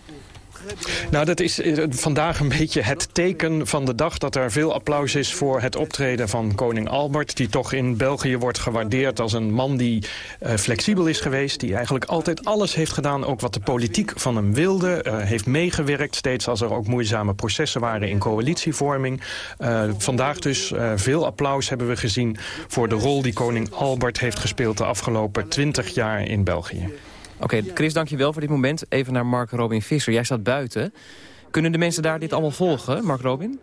Nou, dat is eh, vandaag een beetje het teken van de dag... dat er veel applaus is voor het optreden van koning Albert... die toch in België wordt gewaardeerd als een man die uh, flexibel is geweest... die eigenlijk altijd alles heeft gedaan, ook wat de politiek van hem wilde. Uh, heeft meegewerkt, steeds als er ook moeizame processen waren in coalitievorming. Vandaag dus veel applaus hebben we gezien... voor de rol die koning Albert heeft gespeeld de afgelopen twintig jaar in België. Oké, okay, Chris, dankjewel voor dit moment. Even naar Mark Robin Visser. Jij staat buiten. Kunnen de mensen daar dit allemaal volgen, Mark Robin?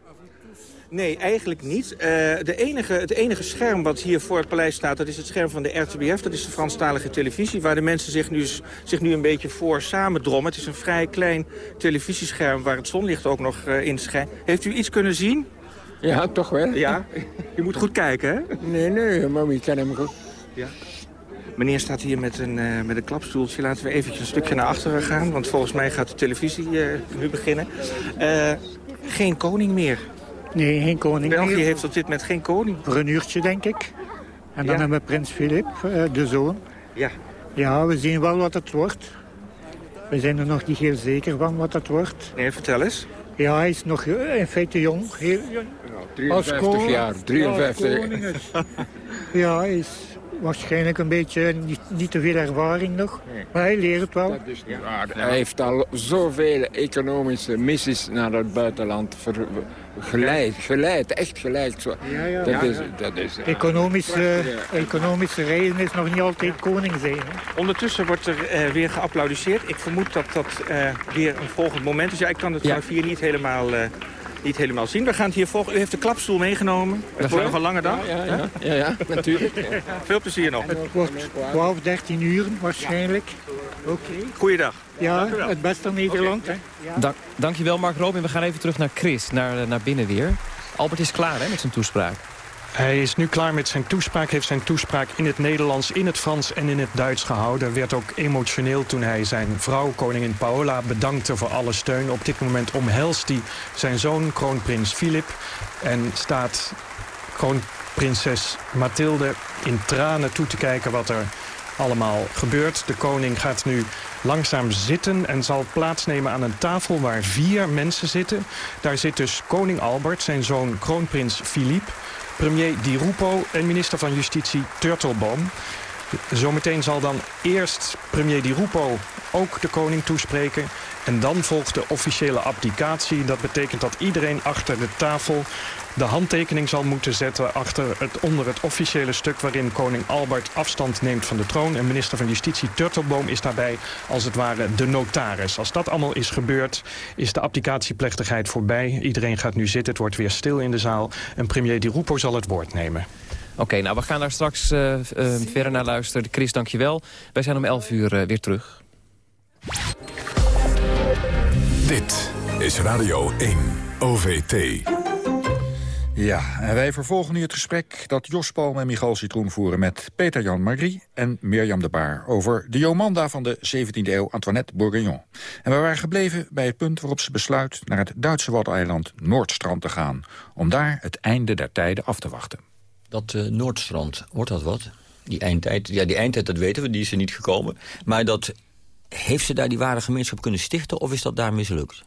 Nee, eigenlijk niet. Uh, de enige, het enige scherm wat hier voor het paleis staat... dat is het scherm van de RTBF, dat is de Franstalige televisie... waar de mensen zich nu, zich nu een beetje voor samendrommen. Het is een vrij klein televisiescherm waar het zonlicht ook nog uh, in schijnt. Heeft u iets kunnen zien? Ja, toch wel. Ja? Je moet goed kijken, hè? Nee, nee, maar ik ken hem goed. Ja. Meneer staat hier met een, uh, met een klapstoeltje. Laten we eventjes een stukje naar achteren gaan. Want volgens mij gaat de televisie uh, nu beginnen. Uh, geen koning meer. Nee, geen koning België meer. heeft op dit moment geen koning. Voor een uurtje, denk ik. En dan ja. hebben we prins Filip, de zoon. Ja. Ja, we zien wel wat het wordt. We zijn er nog niet heel zeker van wat het wordt. Nee, vertel eens. Ja, hij is nog in feite jong. Heel, ja, 53 jaar, 53. Ja, ja, hij is waarschijnlijk een beetje niet, niet te veel ervaring nog. Maar hij leert het wel. Dat is niet waar. Hij heeft al zoveel economische missies naar het buitenland ver- geleid. Geleid, echt geleid. Zo. Ja, ja. Dat Ja, is, ja. dat is, Economische, economische reizen is nog niet altijd koning zijn. Hè? Ondertussen wordt er eh, weer geapplaudisseerd. Ik vermoed dat dat eh, weer een volgend moment is. Ja, ik kan het vanaf hier niet helemaal, eh, niet helemaal zien. We gaan het hier volgen. U heeft de klapstoel meegenomen. Het wordt nog een lange dag. Ja, ja, ja, ja, natuurlijk. Veel plezier nog. Het wordt 12, 13 uur waarschijnlijk. Oké. Goeiedag. Ja, het beste Nederland. Hè? Dank, dankjewel Mark Robin. We gaan even terug naar Chris, naar, naar binnen weer. Albert is klaar hè, met zijn toespraak. Hij is nu klaar met zijn toespraak. Heeft zijn toespraak in het Nederlands, in het Frans en in het Duits gehouden. Werd ook emotioneel toen hij zijn vrouw, koningin Paola, bedankte voor alle steun. Op dit moment omhelst hij zijn zoon, kroonprins Filip. En staat kroonprinses Mathilde in tranen toe te kijken wat er allemaal gebeurt. De koning gaat nu langzaam zitten en zal plaatsnemen aan een tafel waar vier mensen zitten. Daar zit dus koning Albert, zijn zoon kroonprins Philippe, premier Di Rupo en minister van Justitie Turtelboom. Zometeen zal dan eerst premier Di Rupo ook de koning toespreken. En dan volgt de officiële abdicatie. Dat betekent dat iedereen achter de tafel de handtekening zal moeten zetten... Achter het, onder het officiële stuk waarin koning Albert afstand neemt van de troon. En minister van Justitie Turtelboom is daarbij als het ware de notaris. Als dat allemaal is gebeurd, is de abdicatieplechtigheid voorbij. Iedereen gaat nu zitten, het wordt weer stil in de zaal. En premier Di Rupo zal het woord nemen. Oké, nou we gaan daar straks eh, eh, verder naar luisteren. Chris, dankjewel. Wij zijn om 11 uur eh, weer terug. Dit is Radio 1 OVT. Ja, en wij vervolgen nu het gesprek dat Jos Palm en Michal Citroen voeren... met Peter-Jan Marie en Mirjam de Baar... over de Jomanda van de 17e eeuw, Antoinette Bourguignon. En we waren gebleven bij het punt waarop ze besluit... naar het Duitse Waddeneiland Noordstrand te gaan... om daar het einde der tijden af te wachten. Dat eh, Noordstrand, wordt dat wat? Die eindtijd, ja, die eindtijd, dat weten we, die is er niet gekomen. Maar dat, heeft ze daar die ware gemeenschap kunnen stichten... of is dat daar mislukt?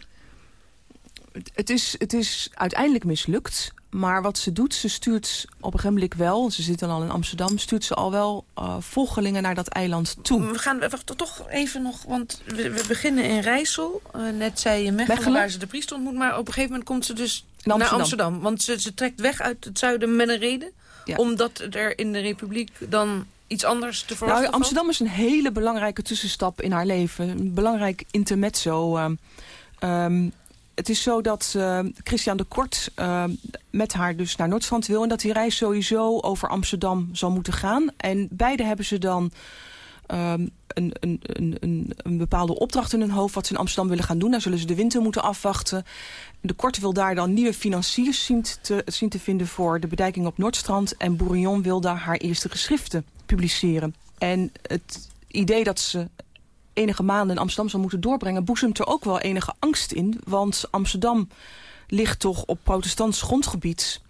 Het is, het is uiteindelijk mislukt. Maar wat ze doet, ze stuurt op een gegeven moment wel... ze zit dan al in Amsterdam, stuurt ze al wel uh, volgelingen naar dat eiland toe. We gaan toch even nog, want we, we beginnen in Rijssel. Uh, net zei je Mechelen, Mechelen, waar ze de priester ontmoet. Maar op een gegeven moment komt ze dus Amsterdam. naar Amsterdam. Want ze, ze trekt weg uit het zuiden met een reden. Ja. Omdat er in de Republiek dan iets anders te verwachten nou, Amsterdam is een hele belangrijke tussenstap in haar leven. Een belangrijk intermezzo. Uh, um, het is zo dat uh, Christian de Kort uh, met haar dus naar Noordstrand wil... en dat die reis sowieso over Amsterdam zal moeten gaan. En beide hebben ze dan uh, een, een, een, een bepaalde opdracht in hun hoofd... wat ze in Amsterdam willen gaan doen. Daar zullen ze de winter moeten afwachten. De Kort wil daar dan nieuwe financiers zien te, zien te vinden... voor de bedijking op Noordstrand. En Bourignon wil daar haar eerste geschriften publiceren. En het idee dat ze enige maanden in Amsterdam zal moeten doorbrengen... boezemt er ook wel enige angst in. Want Amsterdam ligt toch op protestants grondgebied.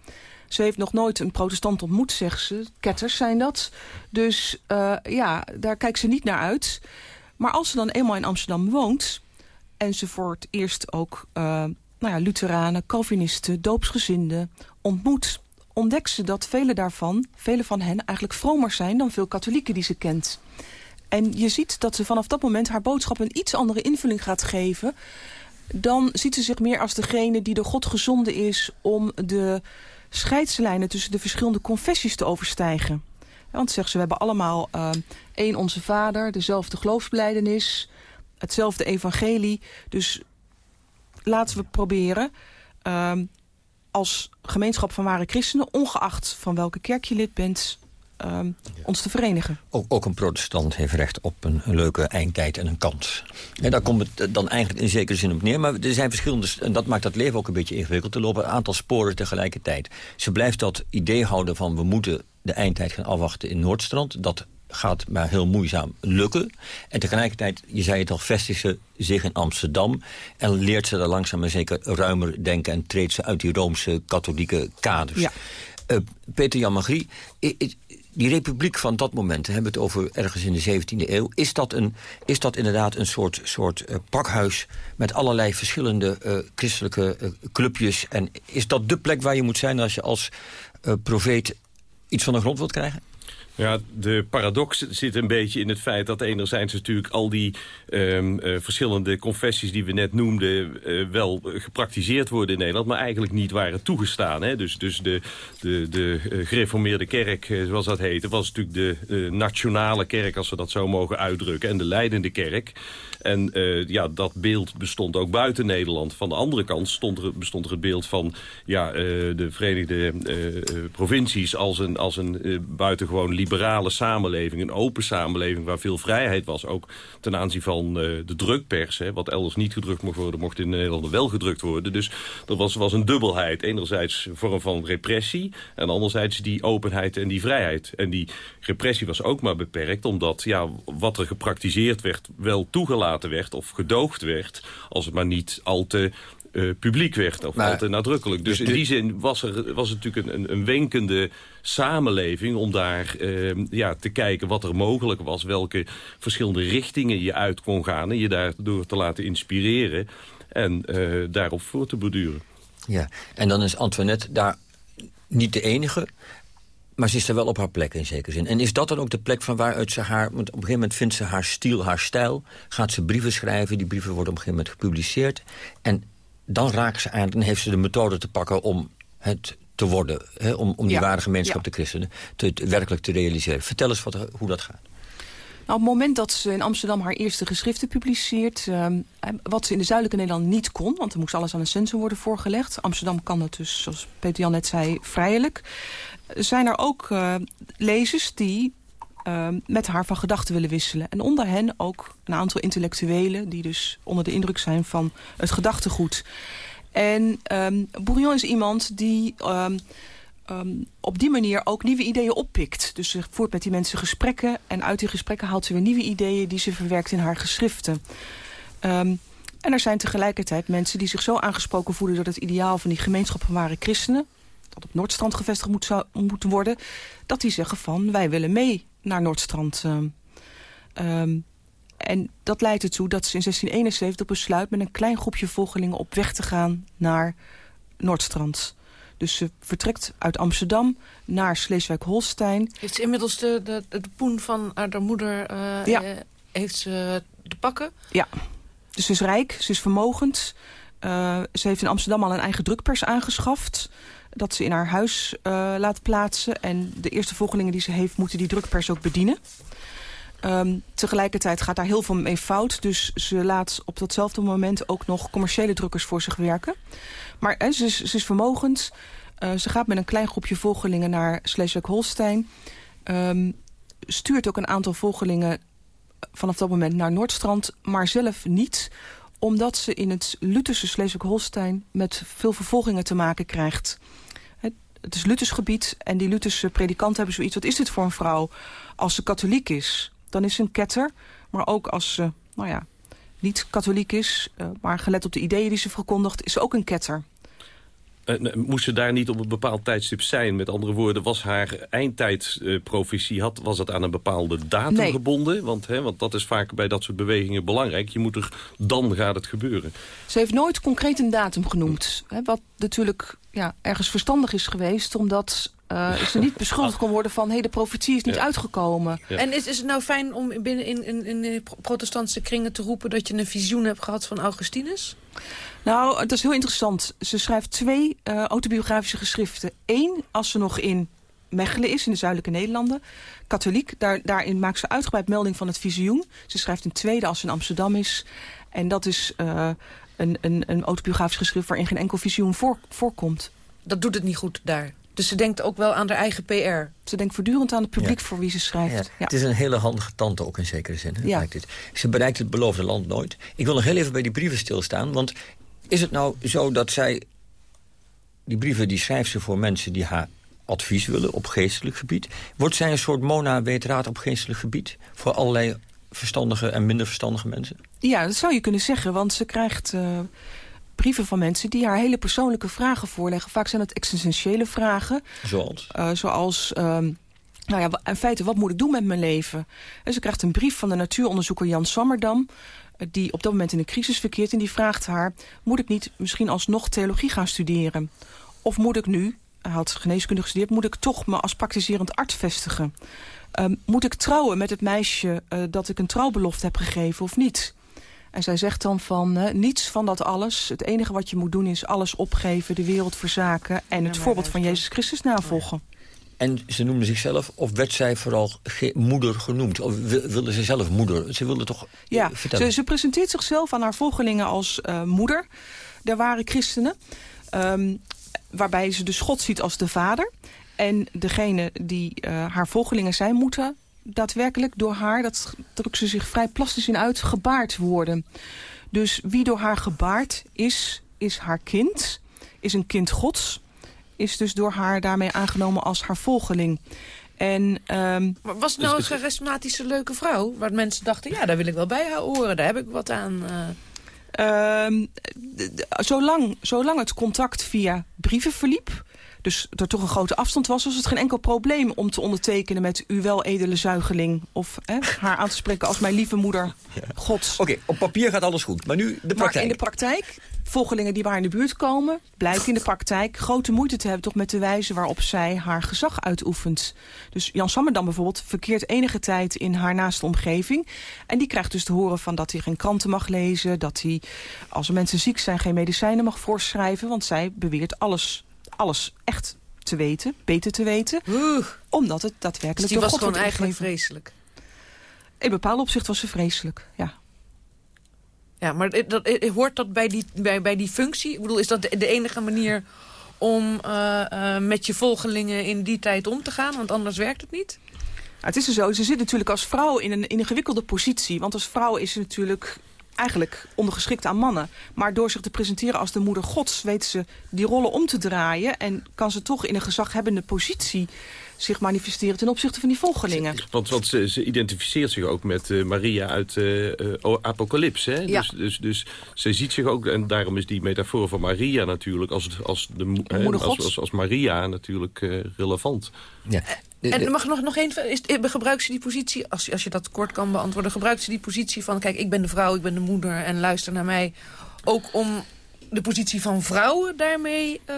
Ze heeft nog nooit een protestant ontmoet, zegt ze. Ketters zijn dat. Dus uh, ja, daar kijkt ze niet naar uit. Maar als ze dan eenmaal in Amsterdam woont... en ze voor het eerst ook uh, nou ja, Lutheranen, Calvinisten, doopsgezinden ontmoet... ontdekt ze dat vele daarvan, vele van hen eigenlijk vromer zijn... dan veel katholieken die ze kent. En je ziet dat ze vanaf dat moment haar boodschap een iets andere invulling gaat geven. Dan ziet ze zich meer als degene die door God gezonden is... om de scheidslijnen tussen de verschillende confessies te overstijgen. Want zegt ze, we hebben allemaal uh, één onze vader, dezelfde geloofsbelijdenis... hetzelfde evangelie. Dus laten we proberen... Uh, als gemeenschap van ware christenen, ongeacht van welke kerk je lid bent... Um, ons te verenigen. Ook, ook, een protestant heeft recht op een, een, leuke eindtijd en een kans. En daar komt het dan eigenlijk in zekere zin op neer. Maar er zijn verschillende, en dat maakt dat leven ook een beetje ingewikkeld. Er lopen een aantal sporen tegelijkertijd. Ze blijft dat idee houden van we moeten de eindtijd gaan afwachten in Noordstrand. Dat gaat maar heel moeizaam lukken. En tegelijkertijd, je zei het al, vestigt ze zich in Amsterdam... en leert ze daar langzaam maar zeker ruimer denken... en treedt ze uit die Roomse katholieke kaders. Ja. Uh, Peter Jan Magrie, die republiek van dat moment, we hebben het over ergens in de 17e eeuw... is dat, een, is dat inderdaad een soort, soort uh, pakhuis met allerlei verschillende uh, christelijke uh, clubjes? En is dat de plek waar je moet zijn als je als profeet iets van de grond wilt krijgen? Ja, de paradox zit een beetje in het feit dat enerzijds natuurlijk al die um, uh, verschillende confessies die we net noemden uh, wel gepraktiseerd worden in Nederland, maar eigenlijk niet waren toegestaan. Hè? Dus, dus de, de, de uh, gereformeerde kerk, zoals dat heette, was natuurlijk de nationale kerk, als we dat zo mogen uitdrukken, en de leidende kerk. En ja, dat beeld bestond ook buiten Nederland. Van de andere kant stond er, bestond er het beeld van ja, de Verenigde Provincies... als een, als een buitengewoon liberale samenleving, een open samenleving... waar veel vrijheid was, ook ten aanzien van de drukpers. Hè, wat elders niet gedrukt mocht worden, mocht in Nederland wel gedrukt worden. Dus dat was, was een dubbelheid. Enerzijds een vorm van repressie en anderzijds die openheid en die vrijheid. En die repressie was ook maar beperkt, omdat ja, wat er gepraktiseerd werd wel toegelaten werd of gedoogd werd... als het maar niet al te uh, publiek werd of al te nadrukkelijk. Dus, dus in die zin was, er, was het natuurlijk een, een wenkende samenleving... om daar uh, ja, te kijken wat er mogelijk was... welke verschillende richtingen je uit kon gaan... en je daardoor te laten inspireren en uh, daarop voor te borduren. Ja, en dan is Antoinette daar niet de enige. Maar ze is er wel op haar plek in zekere zin. En is dat dan ook de plek van waaruit ze haar... want op een gegeven moment vindt ze haar stiel, haar stijl... gaat ze brieven schrijven, die brieven worden op een gegeven moment gepubliceerd... en dan raakt ze aan, dan heeft ze de methode te pakken om het te worden... Hè, om, om die ja, ware gemeenschap te christenen te, te, werkelijk te realiseren. Vertel eens wat, hoe dat gaat. Nou, op het moment dat ze in Amsterdam haar eerste geschriften publiceert... Um, wat ze in de zuidelijke Nederland niet kon... want er moest alles aan een censor worden voorgelegd. Amsterdam kan dat dus, zoals Peter Jan net zei, vrijelijk zijn er ook uh, lezers die uh, met haar van gedachten willen wisselen. En onder hen ook een aantal intellectuelen... die dus onder de indruk zijn van het gedachtegoed. En um, is iemand die... Um, op die manier ook nieuwe ideeën oppikt. Dus ze voert met die mensen gesprekken... en uit die gesprekken haalt ze weer nieuwe ideeën... die ze verwerkt in haar geschriften. En er zijn tegelijkertijd mensen die zich zo aangesproken voelen... door het ideaal van die gemeenschap van ware christenen dat op Noordstrand gevestigd moet, zou, moeten worden... dat die zeggen van wij willen mee naar Noordstrand. Um, um, en dat leidt ertoe dat ze in 1671 besluit... met een klein groepje volgelingen op weg te gaan naar Noordstrand. Dus ze vertrekt uit Amsterdam naar Sleeswijk-Holstein. Heeft ze inmiddels de, de, de poen van haar moeder... Uh, ja. uh, heeft ze te pakken? Ja. Dus ze is rijk, ze is vermogend. Uh, ze heeft in Amsterdam al een eigen drukpers aangeschaft dat ze in haar huis uh, laat plaatsen. En de eerste volgelingen die ze heeft, moeten die drukpers ook bedienen. Um, tegelijkertijd gaat daar heel veel mee fout. Dus ze laat op datzelfde moment ook nog commerciële drukkers voor zich werken. Maar he, ze, is, ze is vermogend. Uh, ze gaat met een klein groepje volgelingen naar Schleswig-Holstein. Um, stuurt ook een aantal volgelingen vanaf dat moment naar Noordstrand. Maar zelf niet omdat ze in het Lutherse Schleswig-Holstein met veel vervolgingen te maken krijgt. Het is Luthers gebied en die Lutherse predikanten hebben zoiets. Wat is dit voor een vrouw? Als ze katholiek is, dan is ze een ketter. Maar ook als ze, nou ja, niet katholiek is, uh, maar gelet op de ideeën die ze verkondigt, is ze ook een ketter. Uh, moest ze daar niet op een bepaald tijdstip zijn? Met andere woorden, was haar eindtijdsprofetie... Uh, was dat aan een bepaalde datum nee. gebonden? Want, hè, want dat is vaak bij dat soort bewegingen belangrijk. Je moet er, dan gaat het gebeuren. Ze heeft nooit concreet een datum genoemd. Hè, wat natuurlijk ja, ergens verstandig is geweest... omdat uh, ze niet beschuldigd kon worden van... hé, hey, de profetie is niet ja. uitgekomen. Ja. En is, is het nou fijn om binnen in, in, in de protestantse kringen te roepen... dat je een visioen hebt gehad van Augustinus? Nou, het is heel interessant. Ze schrijft twee uh, autobiografische geschriften. Eén, als ze nog in Mechelen is, in de zuidelijke Nederlanden. Katholiek, daar, daarin maakt ze uitgebreid melding van het visioen. Ze schrijft een tweede als ze in Amsterdam is. En dat is uh, een, een, een autobiografisch geschrift waarin geen enkel visioen voor, voorkomt. Dat doet het niet goed daar? Dus ze denkt ook wel aan haar eigen PR. Ze denkt voortdurend aan het publiek ja. voor wie ze schrijft. Ja. Ja. Het is een hele handige tante ook in zekere zin. Hè, lijkt het. Ze bereikt het beloofde land nooit. Ik wil nog heel even bij die brieven stilstaan. Want is het nou zo dat zij... Die brieven die schrijft ze voor mensen die haar advies willen op geestelijk gebied. Wordt zij een soort Mona-weetraad op geestelijk gebied? Voor allerlei verstandige en minder verstandige mensen? Ja, dat zou je kunnen zeggen. Want ze krijgt... Uh brieven van mensen die haar hele persoonlijke vragen voorleggen. Vaak zijn het existentiële vragen. Zoals? Uh, zoals, um, nou ja, in feite, wat moet ik doen met mijn leven? En ze krijgt een brief van de natuuronderzoeker Jan Sammerdam... Uh, die op dat moment in een crisis verkeert. En die vraagt haar, moet ik niet misschien alsnog theologie gaan studeren? Of moet ik nu, hij had geneeskunde gestudeerd... moet ik toch me als praktiserend arts vestigen? ehm, moet ik trouwen met het meisje uh, dat ik een trouwbelofte heb gegeven of niet? En zij zegt dan van uh, niets van dat alles. Het enige wat je moet doen is alles opgeven, de wereld verzaken... en het voorbeeld van Jezus Christus navolgen. En ze noemde zichzelf, of werd zij vooral moeder genoemd? Of wilde ze zelf moeder? Ze wilde toch Ja, ze, ze, presenteert zichzelf aan haar volgelingen als uh, moeder. Der ware christenen. Um, waarbij ze dus God ziet als de vader. En degene die uh, haar volgelingen zijn, moeten daadwerkelijk door haar... dat drukt ze zich vrij plastisch in uit, gebaard worden. Dus wie door haar gebaard is, is haar kind. Is een kind gods is dus door haar daarmee aangenomen als haar volgeling. En, um, maar was het nou een charismatische leuke vrouw? Waar mensen dachten, ja, daar wil ik wel bij haar horen. Daar heb ik wat aan. Uh... Um, zolang, zolang het contact via brieven verliep... dus er toch een grote afstand was... was het geen enkel probleem om te ondertekenen met... uw wel edele zuigeling. Of haar aan te spreken als mijn lieve moeder ja. gods. Oké, okay, op papier gaat alles goed. Maar nu de praktijk. Maar in de praktijk volgelingen die haar in de buurt komen... blijken in de praktijk grote moeite te hebben toch met de wijze waarop zij haar gezag uitoefent. Dus Jan Sammerdam bijvoorbeeld verkeert enige tijd in haar naaste omgeving. En die krijgt dus te horen van dat hij geen kranten mag lezen... dat hij, als er mensen ziek zijn, geen medicijnen mag voorschrijven... want zij beweert alles, alles echt te weten, beter te weten. Oeh. Omdat het daadwerkelijk dus die was gewoon eigenlijk vreselijk? In bepaalde opzicht was ze vreselijk, ja. Ja, maar dat, hoort dat bij die, bij, bij die functie? Ik bedoel, is dat de, enige manier om uh, uh, met je volgelingen in die tijd om te gaan? Want anders werkt het niet? het is er zo, ze zit natuurlijk als vrouw in een, in een gewikkelde positie. Want als vrouw is ze natuurlijk eigenlijk ondergeschikt aan mannen. Maar door zich te presenteren als de moeder gods... weet ze die rollen om te draaien... en kan ze toch in een gezaghebbende positie zich manifesteren ten opzichte van die volgelingen. Want, want ze, ze identificeert zich ook met uh, Maria uit uh, Apocalypse. Hè? Ja. Dus, dus, dus ze ziet zich ook, en daarom is die metafoor van Maria natuurlijk... als, als, de, als, als, als, Maria natuurlijk uh, relevant. Ja. En mag nog, nog één, is, gebruikt ze die positie, als, als je dat kort kan beantwoorden... gebruikt ze die positie van, kijk, ik ben de vrouw, ik ben de moeder... en luister naar mij, ook om de positie van vrouwen daarmee... Uh,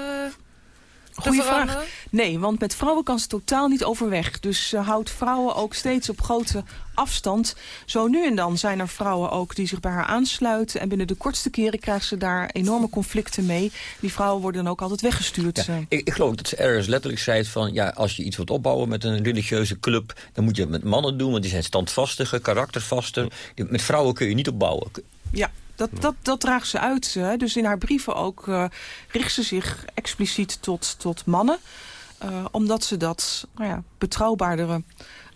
Goeie vraag. Nee, want met vrouwen kan ze totaal niet overweg. Dus ze houdt vrouwen ook steeds op grote afstand. Zo nu en dan zijn er vrouwen ook die zich bij haar aansluiten. En binnen de kortste keren krijgt ze daar enorme conflicten mee. Die vrouwen worden dan ook altijd weggestuurd. Ja, ik, ik, geloof dat ze ergens letterlijk zei van... ja, als je iets wilt opbouwen met een religieuze club... dan moet je het met mannen doen, want die zijn standvastiger, karaktervaster. Met vrouwen kun je niet opbouwen. Ja, dat, dat, dat draagt ze uit. Hè. Dus in haar brieven ook uh, richt ze zich expliciet tot, tot mannen. Uh, omdat ze dat nou ja, betrouwbaardere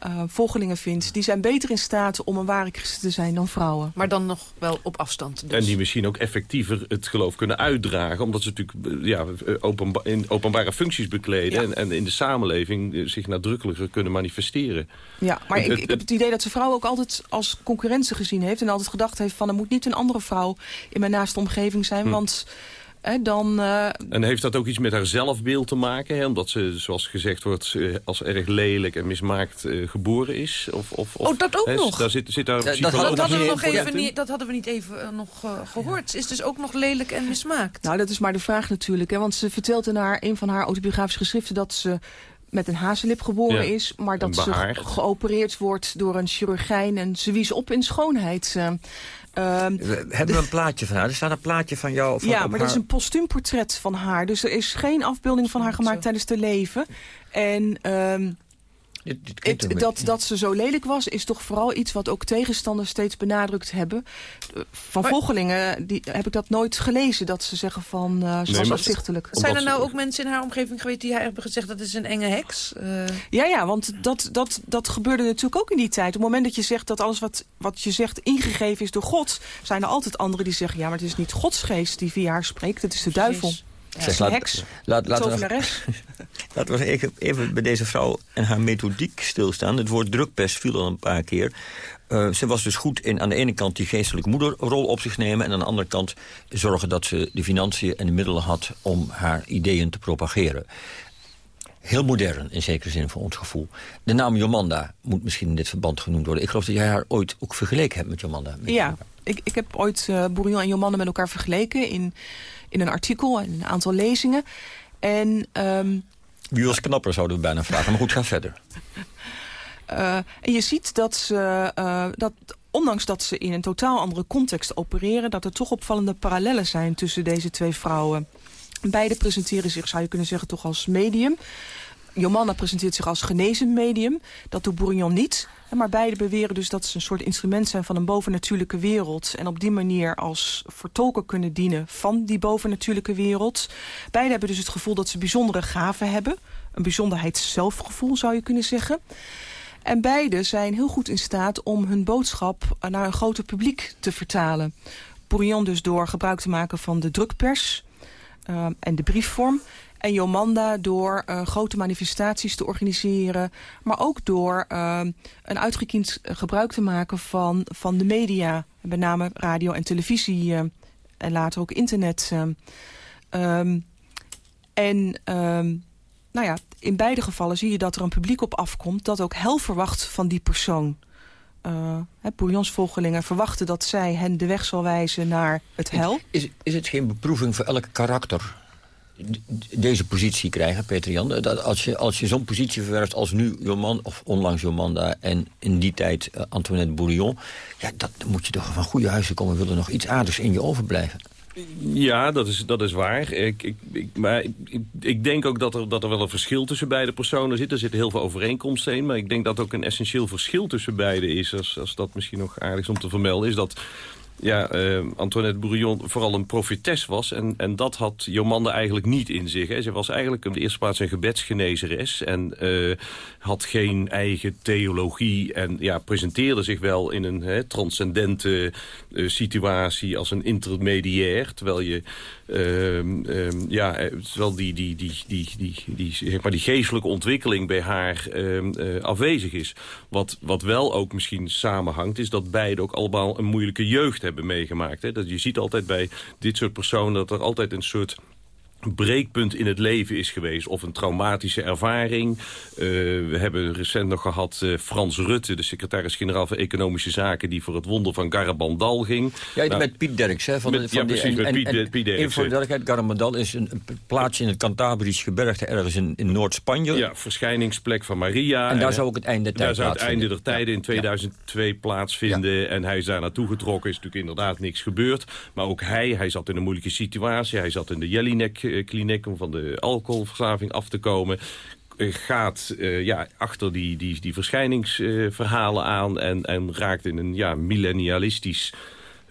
uh, volgelingen vindt... die zijn beter in staat om een ware christen te zijn dan vrouwen. Maar dan nog wel op afstand. Dus. En die misschien ook effectiever het geloof kunnen uitdragen... omdat ze natuurlijk ja, openba in openbare functies bekleden... Ja. En, en, in de samenleving zich nadrukkelijker kunnen manifesteren. Ja, maar ik, ik heb het idee dat ze vrouwen ook altijd als concurrentie gezien heeft... en altijd gedacht heeft van er moet niet een andere vrouw in mijn naaste omgeving zijn... Hm. want dan... Uh... En heeft dat ook iets met haar zelfbeeld te maken? Hè? Omdat ze, zoals gezegd wordt, als erg lelijk en mismaakt uh, geboren is? Of, of, of, oh, dat ook hè, nog? Daar zit, zit daar dat, dat, hadden we nog even niet, dat hadden we niet even uh, nog gehoord. Ze is dus ook nog lelijk en mismaakt. Nou, dat is maar de vraag natuurlijk. Hè? Want ze vertelt in haar, een van haar autobiografische geschriften... dat ze met een hazenlip geboren ja, is... maar dat ze geopereerd wordt door een chirurgijn... en ze wies op in schoonheid. Uh, we hebben we een plaatje van haar? Er staat een plaatje van jou. Van ja, maar dat is een postuumportret van haar. Dus er is geen afbeelding van haar gemaakt tijdens haar leven. En... Um, het, dat, dat ze zo lelijk was, is toch vooral iets wat ook tegenstanders steeds benadrukt hebben. Van maar, volgelingen die, heb ik dat nooit gelezen, dat ze zeggen van, uh, ze nee, was afzichtelijk. Zijn er nou ook mensen in haar omgeving geweest die haar hebben gezegd dat is een enge heks? Uh... Ja, ja, want dat, dat, dat gebeurde natuurlijk ook in die tijd. Op het moment dat je zegt dat alles wat, wat je zegt ingegeven is door God, zijn er altijd anderen die zeggen, ja, maar het is niet Gods geest die via haar spreekt, het is de Precies. duivel. Zeg, laat, heks, laat, laten, we, laten we even, bij deze vrouw en haar methodiek stilstaan. Het woord drukpest viel al een paar keer. Uh, ze was dus goed in aan de ene kant die geestelijke moederrol op zich nemen... en aan de andere kant zorgen dat ze de financiën en de middelen had... om haar ideeën te propageren. Heel modern, in zekere zin, voor ons gevoel. De naam Jomanda moet misschien in dit verband genoemd worden. Ik geloof dat jij haar ooit ook vergeleken hebt met Jomanda. Met ja, ik, ik heb ooit uh, Bourillon en Jomanda met elkaar vergeleken... in in een artikel en een aantal lezingen. En, um, Wie was knapper, zouden we bijna vragen. Maar goed, ga verder. Uh, en je ziet dat ze, uh, dat ondanks dat ze in een totaal andere context opereren... dat er toch opvallende parallellen zijn tussen deze twee vrouwen. Beide presenteren zich, zou je kunnen zeggen, toch als medium. Jomanna presenteert zich als genezend medium. Dat doet Bourignon niet. Maar beide beweren dus dat ze een soort instrument zijn van een bovennatuurlijke wereld. En op die manier als vertolker kunnen dienen van die bovennatuurlijke wereld. Beide hebben dus het gevoel dat ze bijzondere gaven hebben. Een bijzonderheidszelfgevoel zou je kunnen zeggen. En beide zijn heel goed in staat om hun boodschap naar een groter publiek te vertalen. Bourignon dus door gebruik te maken van de drukpers en de briefvorm. En Jomanda door uh, grote manifestaties te organiseren. Maar ook door uh, een uitgekiend gebruik te maken van, van de media. Met name radio en televisie. Uh, en later ook internet. Um, en nou ja, in beide gevallen zie je dat er een publiek op afkomt... dat ook hel verwacht van die persoon. Uh, Bouillons volgelingen verwachten dat zij hen de weg zal wijzen naar het hel. Is, is het geen beproeving voor elk karakter deze positie krijgen, Peter Jan. Dat als je, als je zo'n positie verwerft als nu Joman, of onlangs Jomanda... en in die tijd uh, Antoinette Bourillon... ja, dat dan moet je toch van goede huizen komen... wil er nog iets aardigs in je overblijven. Ja, dat is, dat is waar. Ik, ik, ik maar ik, ik, denk ook dat er, dat er wel een verschil tussen beide personen zit. Er zitten heel veel overeenkomsten in. Maar ik denk dat ook een essentieel verschil tussen beiden is... als, als dat misschien nog aardig is om te vermelden... is dat ja, uh, Antoinette Bourillon vooral een profetes was. En, en dat had Jomanda eigenlijk niet in zich. Hè. Ze was eigenlijk in de eerste plaats een gebedsgenezeres. En uh, had geen eigen theologie. En ja, presenteerde zich wel in een hè, transcendente uh, situatie als een intermediair. Terwijl je um, um, ja, terwijl die, die, die, die, die, die, zeg maar die geestelijke ontwikkeling bij haar um, afwezig is. Wat, wat wel ook misschien samenhangt, is dat beide ook allemaal een moeilijke jeugd hebben meegemaakt. Hè? Dat je ziet altijd bij dit soort personen dat er altijd een soort breekpunt in het leven is geweest. Of een traumatische ervaring. Uh, we hebben recent nog gehad uh, Frans Rutte, de secretaris-generaal van Economische Zaken... die voor het wonder van Garabandal ging. Ja, nou, met Piet Derks, hè? Van met, de, van ja, precies, en, met Piet, en, Piet Derks. Garabandal is een, een, plaatsje in het Cantabrisch gebergte... ergens in, in Noord-Spanje. Ja, verschijningsplek van Maria. En daar zou ook het einde der tijd Daar zou het einde der tijden in 2002 ja. plaatsvinden. En hij is daar naartoe getrokken. is natuurlijk inderdaad niks gebeurd. Maar ook hij, hij zat in een moeilijke situatie. Hij zat in de Jelinek kliniek om van de alcoholverslaving af te komen gaat uh, ja, achter die, die, die verschijningsverhalen aan... En, en raakt in een ja, millennialistisch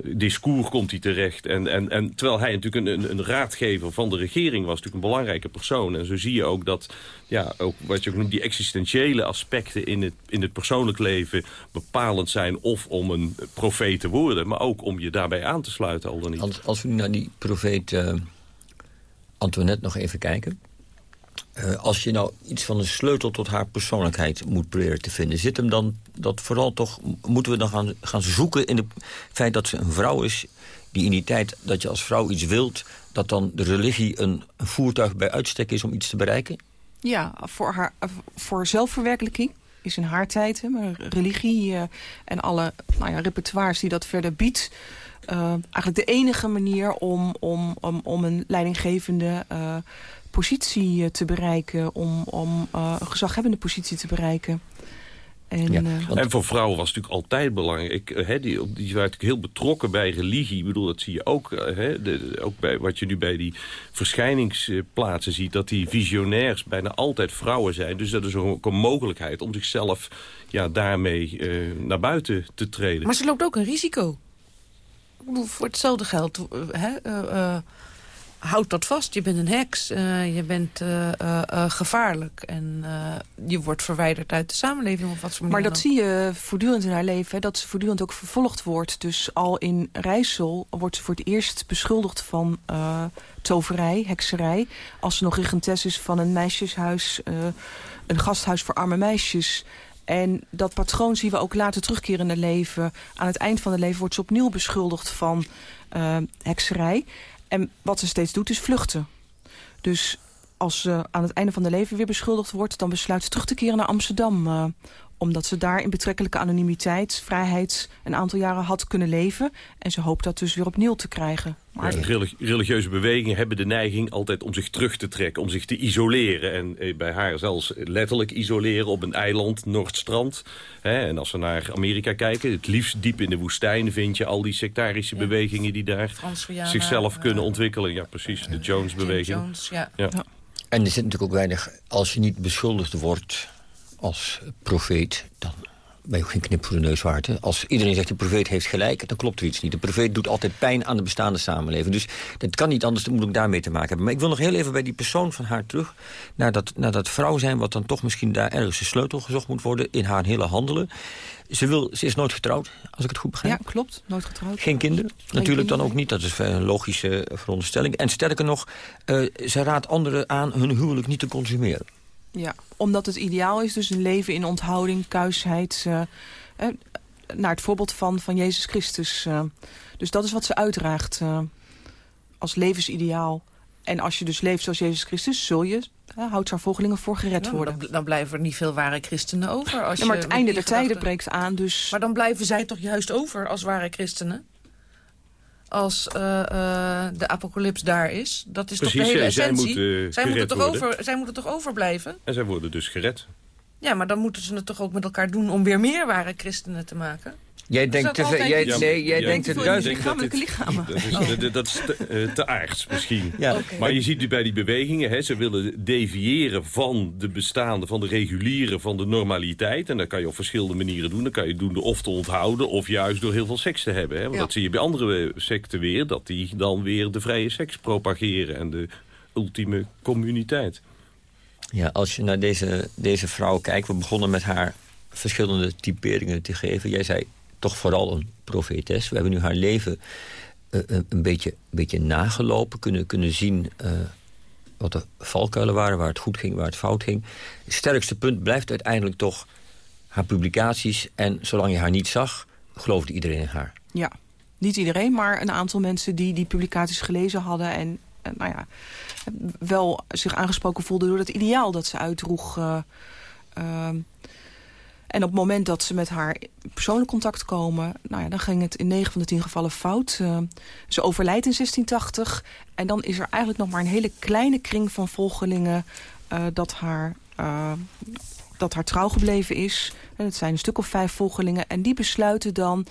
discours komt hij terecht. En, en, en terwijl hij natuurlijk een, een, raadgever van de regering was... natuurlijk een belangrijke persoon. En zo zie je ook dat, ja, ook wat je ook noemt... die existentiële aspecten in het, in het persoonlijk leven bepalend zijn... of om een profeet te worden, maar ook om je daarbij aan te sluiten al dan niet. Als, als we nu naar die profeet... Antoinette nog even kijken. Uh, als je nou iets van een sleutel tot haar persoonlijkheid moet proberen te vinden... zit hem dan dat vooral toch... moeten we dan gaan, gaan zoeken in het feit dat ze een vrouw is... die in die tijd dat je als vrouw iets wilt... dat dan de religie een, een voertuig bij uitstek is om iets te bereiken? Ja, voor, haar, voor zelfverwerkelijking is in haar tijd. Maar religie uh, en alle nou ja, repertoires die dat verder biedt... Uh, eigenlijk de enige manier om, om, om, om een leidinggevende uh, positie te bereiken. Om, om een gezaghebbende positie te bereiken. En, ja, en, voor vrouwen was het natuurlijk altijd belangrijk. He, die, die waren natuurlijk heel betrokken bij religie. Ik bedoel, dat zie je ook, he, de, ook bij wat je nu bij die verschijningsplaatsen ziet... dat die visionairs bijna altijd vrouwen zijn. Dus dat is ook een mogelijkheid om zichzelf ja, daarmee naar buiten te treden. Maar ze loopt ook een risico voor hetzelfde geld, hè, uh, uh, houd dat vast. Je bent een heks, uh, je bent gevaarlijk en je wordt verwijderd uit de samenleving. Of wat voor maar dat zie je voortdurend in haar leven, hè, dat ze voortdurend ook vervolgd wordt. Dus al in Rijssel wordt ze voor het eerst beschuldigd van toverij, hekserij. Als ze nog regentes is van een meisjeshuis, een gasthuis voor arme meisjes... En dat patroon zien we ook later terugkeren in het leven. Aan het eind van het leven wordt ze opnieuw beschuldigd van hekserij. En wat ze steeds doet is vluchten. Dus als ze aan het einde van haar leven weer beschuldigd wordt... dan besluit ze terug te keren naar Amsterdam... Omdat ze daar in betrekkelijke anonimiteit, vrijheid... een aantal jaren had kunnen leven. En ze hoopt dat dus weer opnieuw te krijgen. Maar Ja, religieuze bewegingen hebben de neiging altijd om zich terug te trekken, om zich te isoleren. En eh, bij haar zelfs letterlijk isoleren op een eiland, Noordstrand. Hè, en als we naar Amerika kijken, het liefst diep in de woestijn... vind je al die sectarische bewegingen die daar zichzelf kunnen eh, ontwikkelen. Ja, precies, de Jones-beweging. Jones, ja. En er zit natuurlijk ook weinig... Als je niet beschuldigd wordt als profeet... dan ben je ook geen knip voor de neus waard. Hè? Als iedereen zegt de profeet heeft gelijk, dan klopt er iets niet. De profeet doet altijd pijn aan de bestaande samenleving. Dus dat kan niet anders, dat moet ook daarmee te maken hebben. Maar ik wil nog heel even bij die persoon van haar terug... naar dat, naar dat vrouw zijn, wat dan toch misschien daar ergens de sleutel gezocht moet worden... in haar hele handelen. Ze, wil, ze is nooit getrouwd, als ik het goed begrijp. Ja, klopt. Nooit getrouwd. Geen kinderen? Natuurlijk dan ook niet. Dat is een logische veronderstelling. En sterker nog, uh, ze raadt anderen aan hun huwelijk niet te consumeren. Ja, omdat het ideaal is, dus een leven in onthouding, kuisheid... Uh, uh, naar het voorbeeld van, van Jezus Christus. Uh, dus dat is wat ze uitdraagt als levensideaal. En als je dus leeft zoals Jezus Christus, zul je, houdt haar volgelingen voor gered worden. Dan, dan, blijven er niet veel ware christenen over. Als ja, maar je het einde der tijden breekt aan, dus... Maar dan blijven zij toch juist over als ware christenen? Als uh, uh, de apocalyps daar is. Dat is Precies, toch de hele essentie? zij, moeten, zij, moeten toch worden. over, zij moeten toch overblijven? En zij worden dus gered. Ja, maar dan moeten ze het toch ook met elkaar doen... om weer meer ware christenen te maken? Jij denkt te veel. Jij, ja, nee, jij denkt het duizend lichamelijke lichamen. Dat is, oh. dat, dat is te, uh, te aards misschien. Ja. Okay. Maar je ziet bij die bewegingen, hè, ze willen deviëren van de bestaande, van de reguliere, van de normaliteit. En dat kan je op verschillende manieren doen. Dan kan je doen door of te onthouden of juist door heel veel seks te hebben. Hè. Want ja. dat zie je bij andere secten weer, dat die dan weer de vrije seks propageren en de ultieme communiteit. Ja, als je naar deze, deze vrouw kijkt, we begonnen met haar verschillende typeringen te geven. Jij zei toch vooral een profetes. We hebben nu haar leven uh, een, beetje, beetje nagelopen. Kunnen, kunnen zien uh, wat de valkuilen waren, waar het goed ging, waar het fout ging. Het sterkste punt blijft uiteindelijk toch haar publicaties. En zolang je haar niet zag, geloofde iedereen in haar. Ja, niet iedereen, maar een aantal mensen die die publicaties gelezen hadden... en nou ja, wel zich aangesproken voelden door het ideaal dat ze uitdroeg... En op het moment dat ze met haar persoonlijk contact komen... Nou ja, dan ging het in 9 van de 10 gevallen fout. Uh, ze overlijdt in 1680. En dan is er eigenlijk nog maar een hele kleine kring van volgelingen... Uh, dat, haar, uh, dat haar trouw gebleven is. En het zijn een stuk of vijf volgelingen. En die besluiten dan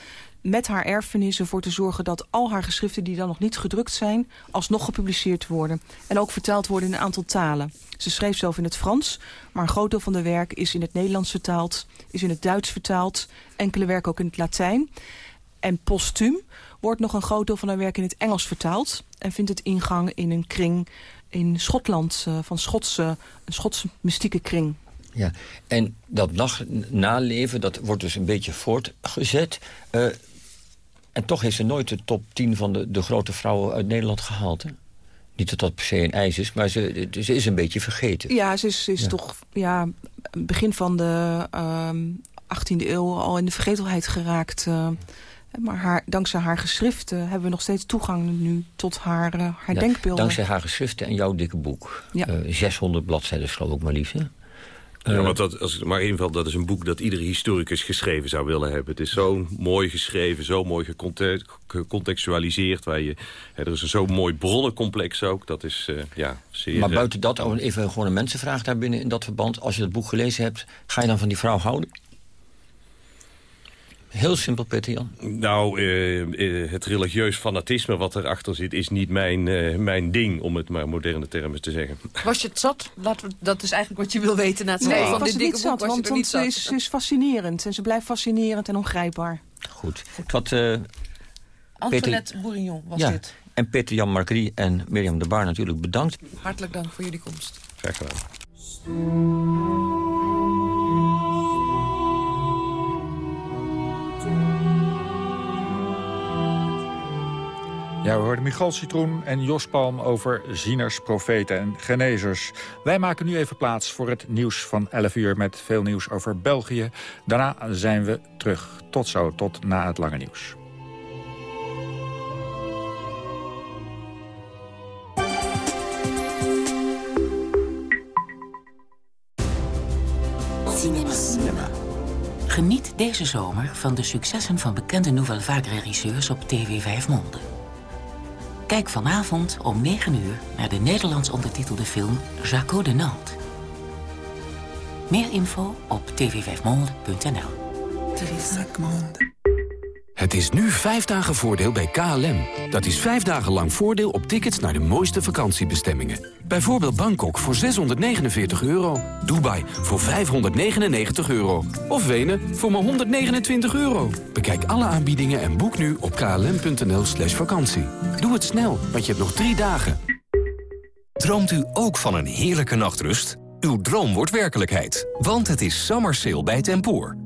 met haar erfenis ervoor te zorgen dat al haar geschriften die dan nog niet gedrukt zijn, alsnog gepubliceerd worden. En ook vertaald worden in een aantal talen. Ze schreef zelf in het Frans, maar een groot deel van de werk is in het Nederlands vertaald, is in het Duits vertaald, enkele werken ook in het Latijn. En postuum wordt nog een groot deel van haar werk in het Engels vertaald en vindt het ingang in een kring in Schotland, uh, van Schotse, een Schotse mystieke kring. Ja, en dat naleven, dat wordt dus een beetje voortgezet. Uh, en toch heeft ze nooit de top 10 van de, de grote vrouwen uit Nederland gehaald. Hè? Niet dat dat per se een eis is, maar ze, ze is een beetje vergeten. Ja, ze is, ze is ja. toch ja, begin van de um, 18e eeuw al in de vergetelheid geraakt. Uh, maar haar, dankzij haar geschriften hebben we nog steeds toegang nu tot haar, uh, haar ja, denkbeelden. Dankzij haar geschriften en jouw dikke boek. Ja. Uh, 600 bladzijden geloof ik maar liefst. Hè? Ja, want dat, als ik maar invalt, dat is een boek dat iedere historicus geschreven zou willen hebben. Het is zo mooi geschreven, zo mooi gecontextualiseerd. Waar je, hè, er is een zo mooi bronnencomplex ook. Dat is, uh, ja, zeer... Maar buiten dat, even gewoon een mensenvraag daar binnen in dat verband. Als je dat boek gelezen hebt, ga je dan van die vrouw houden? Heel simpel, Peter Jan. Nou, uh, uh, het religieus fanatisme wat erachter zit... is niet mijn, uh, mijn ding, om het maar moderne termen te zeggen. Was je het zat? Laten we, dat is eigenlijk wat je wil weten na het nee, van dit dikke niet boek. Zat, was want, je niet want ze, zat? is, ze is fascinerend. En ze blijft fascinerend en ongrijpbaar. Goed. Wat, uh, Antoinette Bourignon was ja. dit. En Peter Jan Margrie en Mirjam de Baar natuurlijk bedankt. Hartelijk dank voor jullie komst. Graag gedaan. Ja, we hoorden Michal Citroen en Jos Palm over zieners, profeten en genezers. Wij maken nu even plaats voor het nieuws van 11 uur... met veel nieuws over België. Daarna zijn we terug. Tot zo, tot na het lange nieuws. Cinéma. Cinéma. Geniet deze zomer van de successen van bekende Nouvelle Vague regisseurs op TV 5 Monde. Kijk vanavond om 9 uur naar de Nederlands ondertitelde film Jaco de Nantes. Meer info op tv5monde.nl. Het is nu vijf dagen voordeel bij KLM. Dat is vijf dagen lang voordeel op tickets naar de mooiste vakantiebestemmingen. Bijvoorbeeld Bangkok voor 649 euro. Dubai voor 599 euro. Of Wenen voor maar 129 euro. Bekijk alle aanbiedingen en boek nu op klm.nl slash vakantie. Doe het snel, want je hebt nog drie dagen. Droomt u ook van een heerlijke nachtrust? Uw droom wordt werkelijkheid, want het is summer sale bij Tempoor.